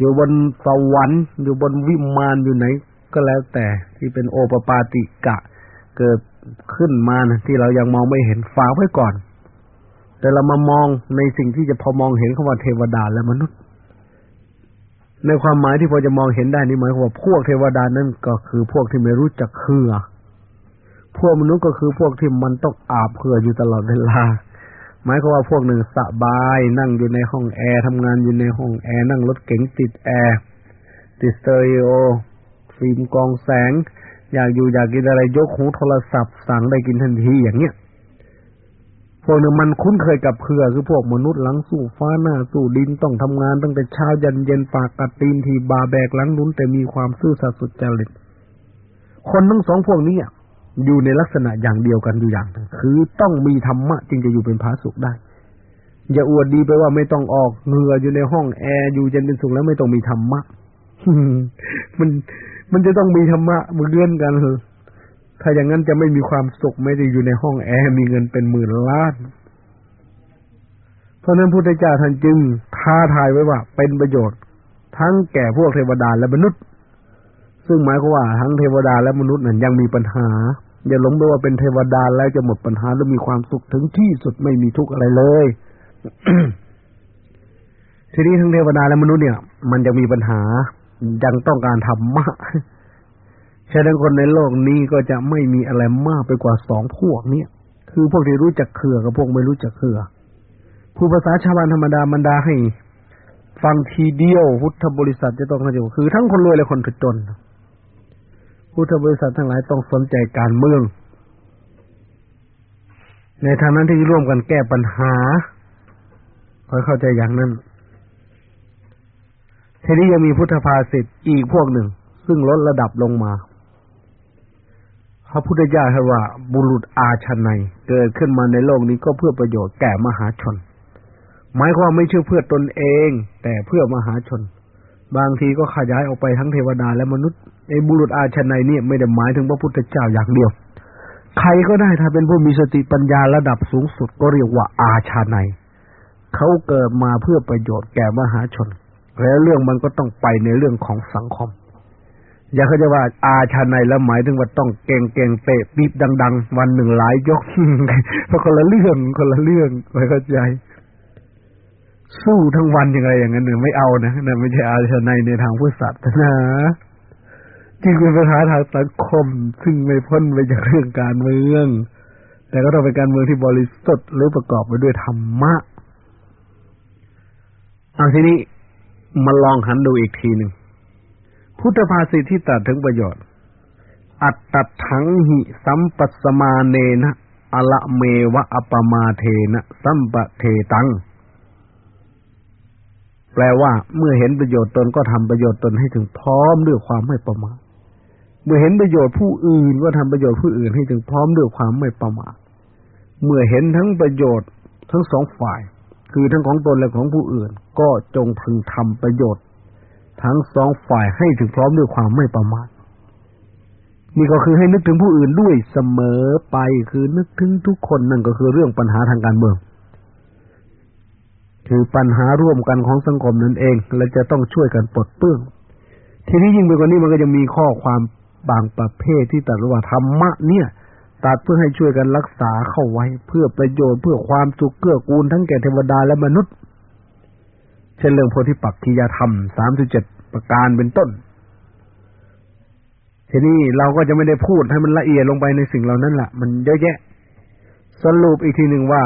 อยู่บนสวรรค์อยู่บนวิมานอยู่ไหน ก็แล้วแต่ที่เป็นโอปปาติกะ เกิดขึ้นมานะที่เรายังมองไม่เห็นฝากไว้ก่อน แต่เรามามองในสิ่งที่จะพอมองเห็นคำว่าเทวดาและมนุษย์ ในความหมายที่พอจะมองเห็นได้นี่หมายความว่าพวกเทวดานั่นก็คือพวกที่ไม่รู้จักเหงื่อพวกมนุษย์ก็คือพวกที่มันต้องอาบเหงื่ออยู่ตลอดเวลา หมายความว่าพวกหนึ่งสบายนั่งอยู่ในห้องแอร์ทำงานอยู่ในห้องแอร์นั่งรถเก๋งติดแอร์ติดสเตอริโอฟิล์มกองแสง อยากอยู่อยากกินอะไรยกหูโทรศัพท์สั่งได้กินทันทีอย่างเนี้ยพวกหนึ่งมันคุ้นเคยกับเพื่อคือพวกมนุษย์หลังสู้ฟ้าหน้าสู้ดินต้องทำงานตั้งแต่เช้ายันเย็นปากกัดตีนทีบาแบกหลังนุ้นแต่มีความซื่อสัตย์สุจริตคนทั้งสองพวกนี้อ อยู่ในลักษณะอย่างเดียวกันอยู่อย่างนึงคือต้องมีธรรมะจึงจะอยู่เป็นพระสุขได้ อย่าอวดดีไปว่าไม่ต้องออกเหงื่ออยู่ในห้องแอร์อยู่เย็นเป็นสุขแล้วไม่ต้องมีธรรมะมันมันจะต้องมีธรรมะมือเลื่อนกันถ้าอย่างนั้นจะไม่มีความสุขไม่ได้อยู่ในห้องแอร์มีเงินเป็นหมื่นล้าน เพราะนั้นพุทธเจ้าท่านจึงท้าทายไว้ว่า เป็นประโยชน์ ทั้งแก่พวกเทวดาและมนุษย์ ซึ่งหมายความว่าทั้งเทวดาและมนุษย์นั้นยังมีปัญหา อย่าหลงไปว่าเป็นเทวดาแล้วจะหมดปัญหาและมีความสุขถึงที่สุดไม่มีทุกข์อะไรเลยทีนี้ทั้งเทวดาและมนุษย์เนี่ย มันจะมีปัญหายังต้องการธรรมะฉะนั้นคนในโลกนี้ก็จะไม่มีอะไรมากไปกว่าสองพวกเนี่ยคือพวกที่รู้จักเขื่อกับพวกไม่รู้จักเขื่อผู้ภาษาชาวบ้านธรรมดามันดาให้ ฟังทีเดียวพุทธบริษัทจะต้องเข้าใจคือทั้งคนรวยและคนจน พุทธบริษัททั้งหลายต้องสนใจการเมือง ในทางนั้นที่ร่วมกันแก้ปัญหาคอเข้าใจอย่างนั้นทีนี้ยังมีพุทธภาษิตอีกพวกหนึ่ง ซึ่งลดระดับลงมาพระพุทธเจ้าให้ว่าบุรุษอาชนัยเกิดขึ้นมาในโลกนี้ก็เพื่อประโยชน์แก่มหาชน หมายความไม่ใช่เพื่อตนเอง แต่เพื่อมหาชน บางทีก็ขยายออกไปทั้งเทวดาและมนุษย์ ไอ้บุรุษอาชนัยเนี่ยไม่ได้หมายถึงพระพุทธเจ้าอย่างเดียว ใครก็ได้ถ้าเป็นผู้มีสติปัญญาระดับสูงสุดก็เรียกว่าอาชานัยเขาเกิดมาเพื่อประโยชน์แก่มหาชน แล้วเรื่องมันก็ต้องไปในเรื่องของสังคม อย่าเข้าใจว่าอาชาในแล้วหมายถึงว่าต้องเก่งเก่งเตะปีบดัง ๆ วันหนึ่งหลายยกเพราะคนละเรื่องคนละเรื่องไม่เข้าใจสู้ทั้งวันยังไงอย่างนั้นเนี่ยไม่เอานะนั่นไม่ใช่อาชาในในทางพุทธศาสนา จึงเป็นปัญหาทางสังคม ซึ่งไม่พ้นไปจากเรื่องการเมือง แต่ก็ต้องเป็นการเมืองที่บริสุทธิ์หรือประกอบไปด้วยธรรมะเอาทีนี้มาลองหันดูอีกทีหนึ่งพุทธภาษิตที่ตัดถึงประโยชน์ อัตตถังหิสัมปัสมาเนนะอละเมวะอปมาเทนะสัมปะเทตัง แปลว่าเมื่อเห็นประโยชน์ตนก็ทำประโยชน์ตนให้ถึงพร้อมด้วยความไม่ประมาท เมื่อเห็นประโยชน์ผู้อื่นก็ทำประโยชน์ผู้อื่นให้ถึงพร้อมด้วยความไม่ประมาทเมื่อเห็นทั้งประโยชน์ทั้งสองฝ่าย คือทั้งของตนและของผู้อื่น ก็จงพึงทำประโยชน์ ทั้งสองฝ่ายให้ถึงพร้อมด้วยความไม่ประมาทนี่ก็คือให้นึกถึงผู้อื่นด้วยเสมอไปคือนึกถึงทุกคนนั่นก็คือเรื่องปัญหาทางการเมือง คือปัญหาร่วมกันของสังคมนั่นเอง และจะต้องช่วยกันปลดเปลื้อง ทีนี้ยิ่งไปกว่านี้มันก็จะมีข้อความ บางประเภทที่ตัดว่าธรรมะเนี่ยตัดเพื่อให้ช่วยกันรักษาเข้าไว้เพื่อประโยชน์เพื่อความสุขเกื้อกูลทั้งแก่เทวดาและมนุษย์ เช่นเรื่องโพธิปักขิยธรรมสามสิบเจ็ดประการเป็นต้น ทีนี้เราก็จะไม่ได้พูดให้มันละเอียดลงไปในสิ่งเหล่านั้นแหละมันเยอะแยะ สรุปอีกทีหนึ่งว่า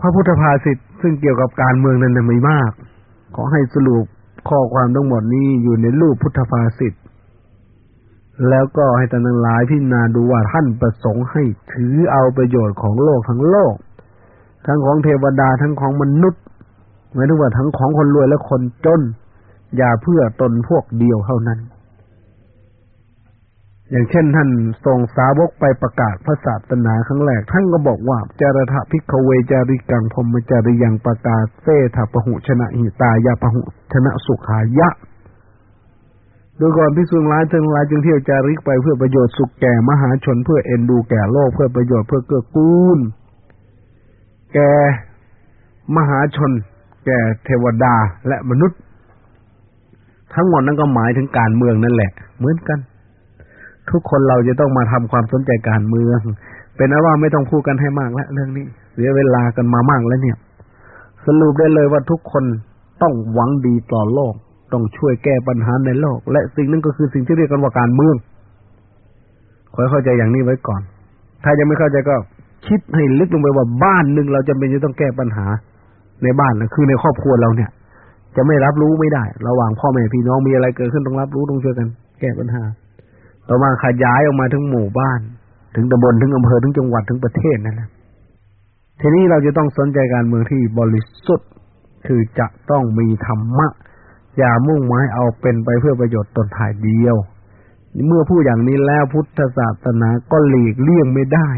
พระพุทธภาษิตซึ่งเกี่ยวกับการเมืองนั้นม่มาก ขอให้สรุป ข้อความทั้งหมดนี้อยู่ในรูปพุทธภาษิตแล้วก็ให้ท่านทั้งหลายพิจารณาดูว่าท่านประสงค์ให้ถือเอาประโยชน์ของโลกทั้งโลก ทั้งของเทวดาทั้งของมนุษย์หมายถึงว่าทั้งของคนรวยและคนจน อย่าเพื่อตนพวกเดียวเท่านั้น อย่างเช่นท่านส่งสาวกไปประกาศพระศาสนาครั้งแรก ท่านก็บอกว่าจารถพิกเวจาริกังพมจาริยังประกาศเสถาปหุชนะหิตายาปหุชนะสุขายะ โดยก่อนพิสุงร้ายทั้งหลายจึงเที่ยวจาริกไปเพื่อประโยชน์สุขแก่มหาชนเพื่อเอ็นดูแก่โลกเพื่อประโยชน์เพื่อเกื้อกูล แก่มหาชน แก่เทวดาและมนุษย์ ทั้งหมดนั้นก็หมายถึงการเมืองนั่นแหละ เหมือนกัน ทุกคนเราจะต้องมาทำความสนใจการเมือง เป็นอว่าไม่ต้องพูดกันให้มากแล้วเรื่องนี้ เสียเวลากันมามากแล้วเนี่ย สรุปได้เลยว่าทุกคนต้องหวังดีต่อโลก ต้องช่วยแก้ปัญหาในโลก และสิ่งนั้นก็คือสิ่งที่เรียกกันว่าการเมืองขอเข้าใจอย่างนี้ไว้ก่อน ถ้ายังไม่เข้าใจก็คิดให้ลึกลงไปว่าบ้านหนึ่งเราจะเป็นจะต้องแก้ปัญหาในบ้านนะคือในครอบครัวเราเนี่ย จะไม่รับรู้ไม่ได้ ระหว่างพ่อแม่พี่น้องมีอะไรเกิดขึ้นต้องรับรู้ต้องช่วยกัน แก้ปัญหา ต่อมาขยายออกมาถึงหมู่บ้าน ถึงตำบลถึงอำเภอถึงจังหวัดถึงประเทศนั่นแหละทีนี้เราจะต้องสนใจการเมืองที่บริสุทธิ์คือจะต้องมีธรรมะ อย่ามุ่งหมายเอาเป็นไปเพื่อประโยชน์ตนถ่ายเดียว เมื่อพูดอย่างนี้แล้วพุทธศาสนาก็หลีกเลี่ยงไม่ได้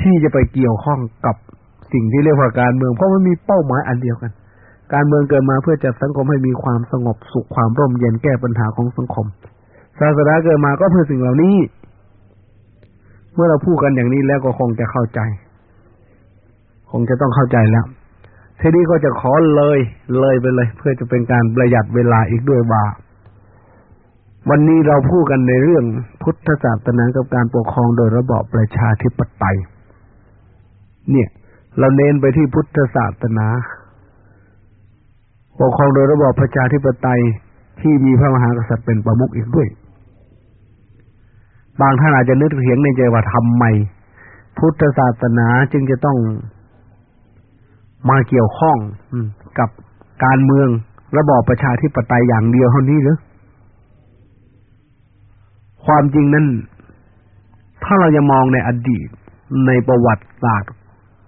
ที่จะไปเกี่ยวข้องกับสิ่งที่เรียกว่าการเมืองเพราะมันมีเป้าหมายอันเดียวกัน การเมืองเกิดมาเพื่อจัดสังคมให้มีความสงบสุขความร่มเย็นแก้ปัญหาของสังคม ศาสนาเกิดมาก็เพื่อสิ่งเหล่านี้ เมื่อเราพูดกันอย่างนี้แล้วก็คงจะเข้าใจ คงจะต้องเข้าใจแล้วทีนี้ก็จะขอเลยเลยไปเลย เพื่อจะเป็นการประหยัดเวลาอีกด้วยว่าวันนี้เราพูดกันในเรื่องพุทธศาสนากับการปกครองโดยระบอบประชาธิปไตย เนี่ย เราเน้นไปที่พุทธศาสนา ปกครองโดยระบอบประชาธิปไตยที่มีพระมหากษัตริย์เป็นประมุขอีกด้วย บางท่านอาจจะนึกเถียงในใจว่าทำไม พุทธศาสนาจึงจะต้องมาเกี่ยวข้องกับการเมืองระบอบประชาธิปไตยอย่างเดียวเท่านี้หรือความจริงนั้นถ้าเราจะมองในอดีตในประวัติศาสตร์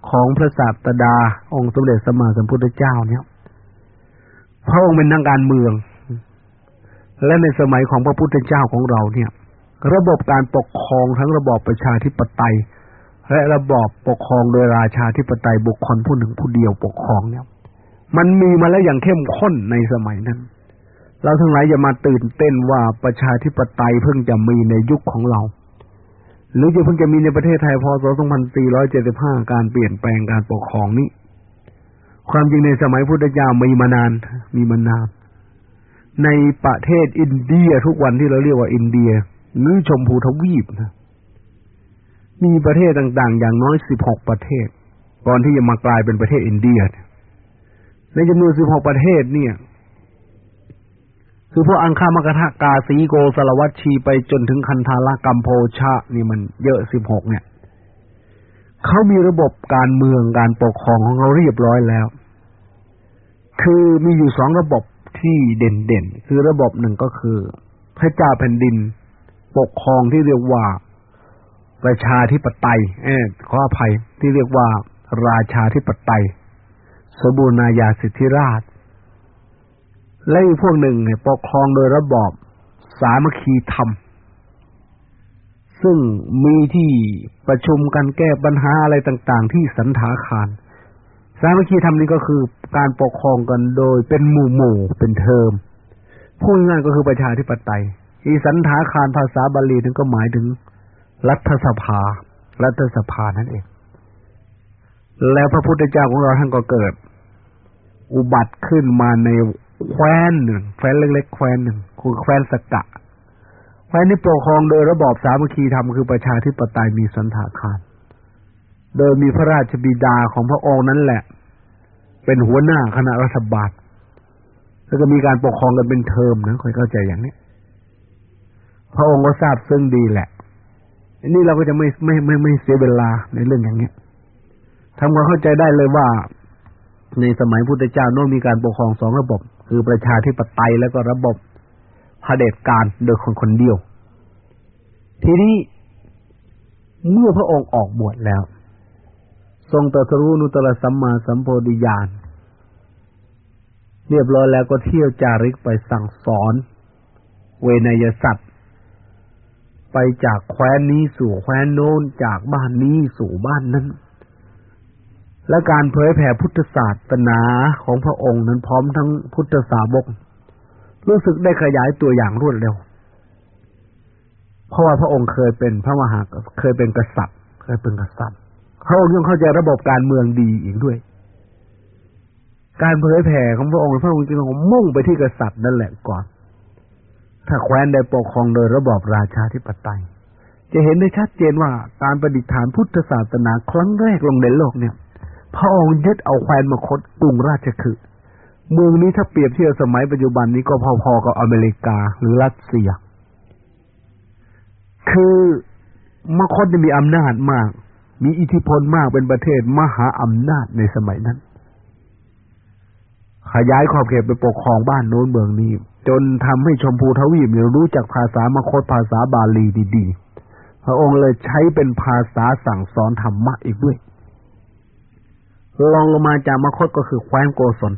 ของพระศาสดา องค์สมเด็จสมมาสัมพุทธเจ้าเนี่ยพระองค์เป็นนักการเมือง และในสมัยของพระพุทธเจ้าของเราเนี่ย ระบบการปกครองทั้งระบอบประชาธิปไตย และระบอบปกครองโดยราชาธิปไตยบุคคลผู้หนึ่งผู้เดียวปกครองเนี่ย มันมีมาแล้วอย่างเข้มข้นในสมัยนั้น เราทั้งหลายอย่ามาตื่นเต้นว่าประชาธิปไตยเพิ่งจะมีในยุคของเรา หรือจะเพิ่งจะมีในประเทศไทยพศ 2475 การเปลี่ยนแปลงการปกครองนี้ ความจริงในสมัยพุทธเจ้ามีมานาน มีมานาน ในประเทศอินเดียทุกวันที่เราเรียกว่าอินเดีย หรือชมพูทวีปนะ มีประเทศต่างๆ อย่างน้อย16ประเทศ ก่อนที่จะมากลายเป็นประเทศอินเดีย ในจำนวน16ประเทศเนี่ย คือพวกอังคามกทะกาสีโกสลวัตชีไปจนถึงคันธาลกัมโพชะ นี่มันเยอะสิบหกเนี่ย เขามีระบบการเมืองการปกครองของเขาเรียบร้อยแล้ว คือมีอยู่สองระบบที่เด่นๆ คือระบบหนึ่งก็คือพระเจ้าแผ่นดิน ปกครองที่เรียกว่า ประชาธิปไตยเออขออภัยที่เรียกว่า ราชาธิปไตย สบูรณาญาสิทธิราช และอีกพวกหนึ่งเนี่ยปกครองโดยระบอบสามัคคีธรรม ซึ่งมีที่ประชุมกันแก้ปัญหาอะไรต่าง ๆ ที่สันถาคาร สามัคคีธรรมนี้ก็คือการปกครองกันโดยเป็นหมู่หมู่เป็นเทอมพูดง่ายก็คือประชาธิปไตย อีสันถาคารภาษาบาลีนั้นก็หมายถึง รัฐสภา รัฐสภานั่นเอง แล้วพระพุทธเจ้าของเราท่านก็เกิด อุบัติขึ้นมาในแคว้นหนึ่งแคว้นเล็กๆแคว้นหนึ่งคือแคว้นสกะแคว้นนี้ปกครองโดยระบอบสามัคคีธรรมคือประชาธิปไตยมีสันถาคาร โดยมีพระราชบิดาของพระองค์นั้นแหละ เป็นหัวหน้าคณะรัฐบาลแล้วก็มีการปกครองกันเป็นเทอมนะค่อยเข้าใจอย่างนี้ พระองค์ก็ทราบซึ่งดีแหละนี่เราก็จะไม่ไม่ไม่ไม่เสียเวลาในเรื่องอย่างนี้ทำความเข้าใจได้เลยว่า ในสมัยพุทธเจ้าโน้นมีการปกครองสองระบบ คือประชาธิปไตยแล้วก็ระบบเผด็จการโดยคนคนเดียว ทีนี้เมื่อพระองค์ออกบวชแล้ว ทรงตรัสรู้นุตตรสัมมาสัมโพธิญาณเรียบร้อยแล้วก็เที่ยวจาริกไปสั่งสอน เวนยสัตว ไปจากแคว้นนี้สู่แคว้นโน้นจากบ้านนี้สู่บ้านนั้น และการเผยแผ่พุทธศาสนาของพระองค์นั้นพร้อมทั้งพุทธสาวก รู้สึกได้ขยายตัวอย่างรวดเร็ว เพราะว่าพระองค์เคยเป็นพระมหาเคยเป็นกษัตริย์ เคยเป็นกษัตริย์พระองค์ยังเข้าใจระบบการเมืองดีอีกด้วย การเผยแผ่ของพระองค์พระองค์จึงมุ่งไปที่กษัตริย์นั่นแหละก่อน ถ้าแคว้นได้ปกครองโดยระบอบราชาธิปไตย จะเห็นได้ชัดเจนว่าการประดิษฐานพุทธศาสนาครั้งแรกลงในโลกเนี่ย พระองค์ยึดเอาแคว้นมคตกรุงราชคฤห์เมืองนี้ถ้าเปรียบเทียบสมัยปัจจุบันนี้ก็พอๆกับอเมริกาหรือรัสเซีย คือมคตมีอำนาจมาก มีอิทธิพลมากเป็นประเทศมหาอำนาจในสมัยนั้น ขยายขอบเขตไปปกครองบ้านโน้นเมืองนี้ จนทำให้ชมพูทวีปเนี่ยรู้จักภาษามคตภาษาบาลีดีๆ พระองค์เลยใช้เป็นภาษาสั่งสอนธรรมะอีกด้วยลองลงมาจากมคตก็คือแคว้นโกศล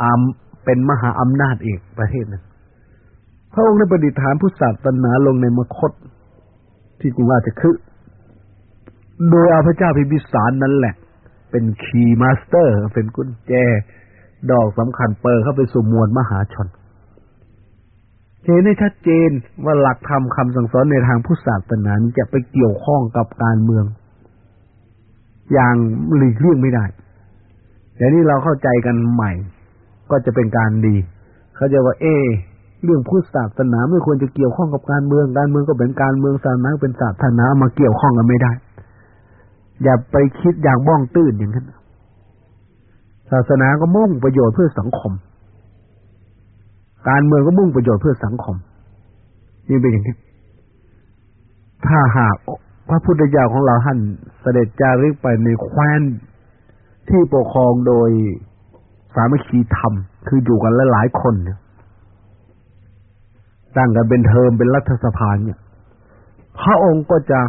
อามเป็นมหาอำนาจอีกประเทศนึงพระองค์ได้ประดิษฐานพุทธศาสนาลงในมคต ที่กรุงราชคฤห์โดยเอาพระเจ้าพิมพิสารนั่นแหละ เป็น key master เป็นกุญแจ ดอกสำคัญเปิดเข้าไปสู่มวลมหาชน เห็นได้ชัดเจนว่าหลักธรรมคำสั่งสอนในทางพุทธศาสนาจะไปเกี่ยวข้องกับการเมือง อย่างหลีกเลี่ยงไม่ได้แต่นี่เราเข้าใจกันใหม่ ก็จะเป็นการดี เขาจะว่า เอ เรื่องพุทธศาสนาไม่ควรจะเกี่ยวข้องกับการเมือง การเมืองก็เป็นการเมืองศาสนาเป็นศาสนามาเกี่ยวข้องกันไม่ได้ อย่าไปคิดอย่างบ้องตื้นอย่างนั้นศาสนาก็มุ่งประโยชน์เพื่อสังคม การเมืองก็มุ่งประโยชน์เพื่อสังคม นี่เป็นอย่างนี้ ถ้าหากพระพุทธเจ้าของเราท่านเสด็จจาริกไปในแคว้นที่ปกครองโดยสามัคคีธรรม คืออยู่กันหลายๆคนเนี่ยตั้งกันเป็นเทอมเป็นรัฐสภาเนี่ย พระองค์ก็จะ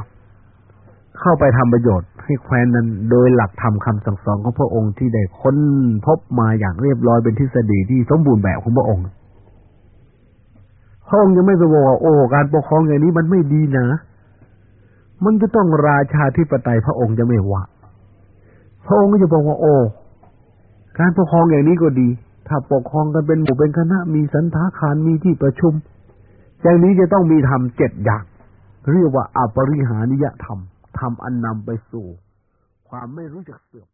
เข้าไปทำประโยชน์ให้แคว้นนั้น โดยหลักธรรมคำสั่งสอนของพระองค์ที่ได้ค้นพบมาอย่างเรียบร้อยเป็นทฤษฎีที่สมบูรณ์แบบของพระองค์ พระองค์ยังไม่ไปบอกว่าโอ้การปกครองอย่างนี้มันไม่ดีนะ มันจะต้องราชาธิปไตยพระองค์จะไม่ว่าพระองค์ก็จะบอกว่าโอ้การปกครองอย่างนี้ก็ดี ถ้าปกครองกันเป็นหมู่เป็นคณะมีสันทาคารมีที่ประชุม อย่างนี้จะต้องมีธรรมเจ็ดอย่าง เรียกว่าอปริหานิยธรรมธรรมอันนำไปสู่ ความไม่รู้จักเสื่อม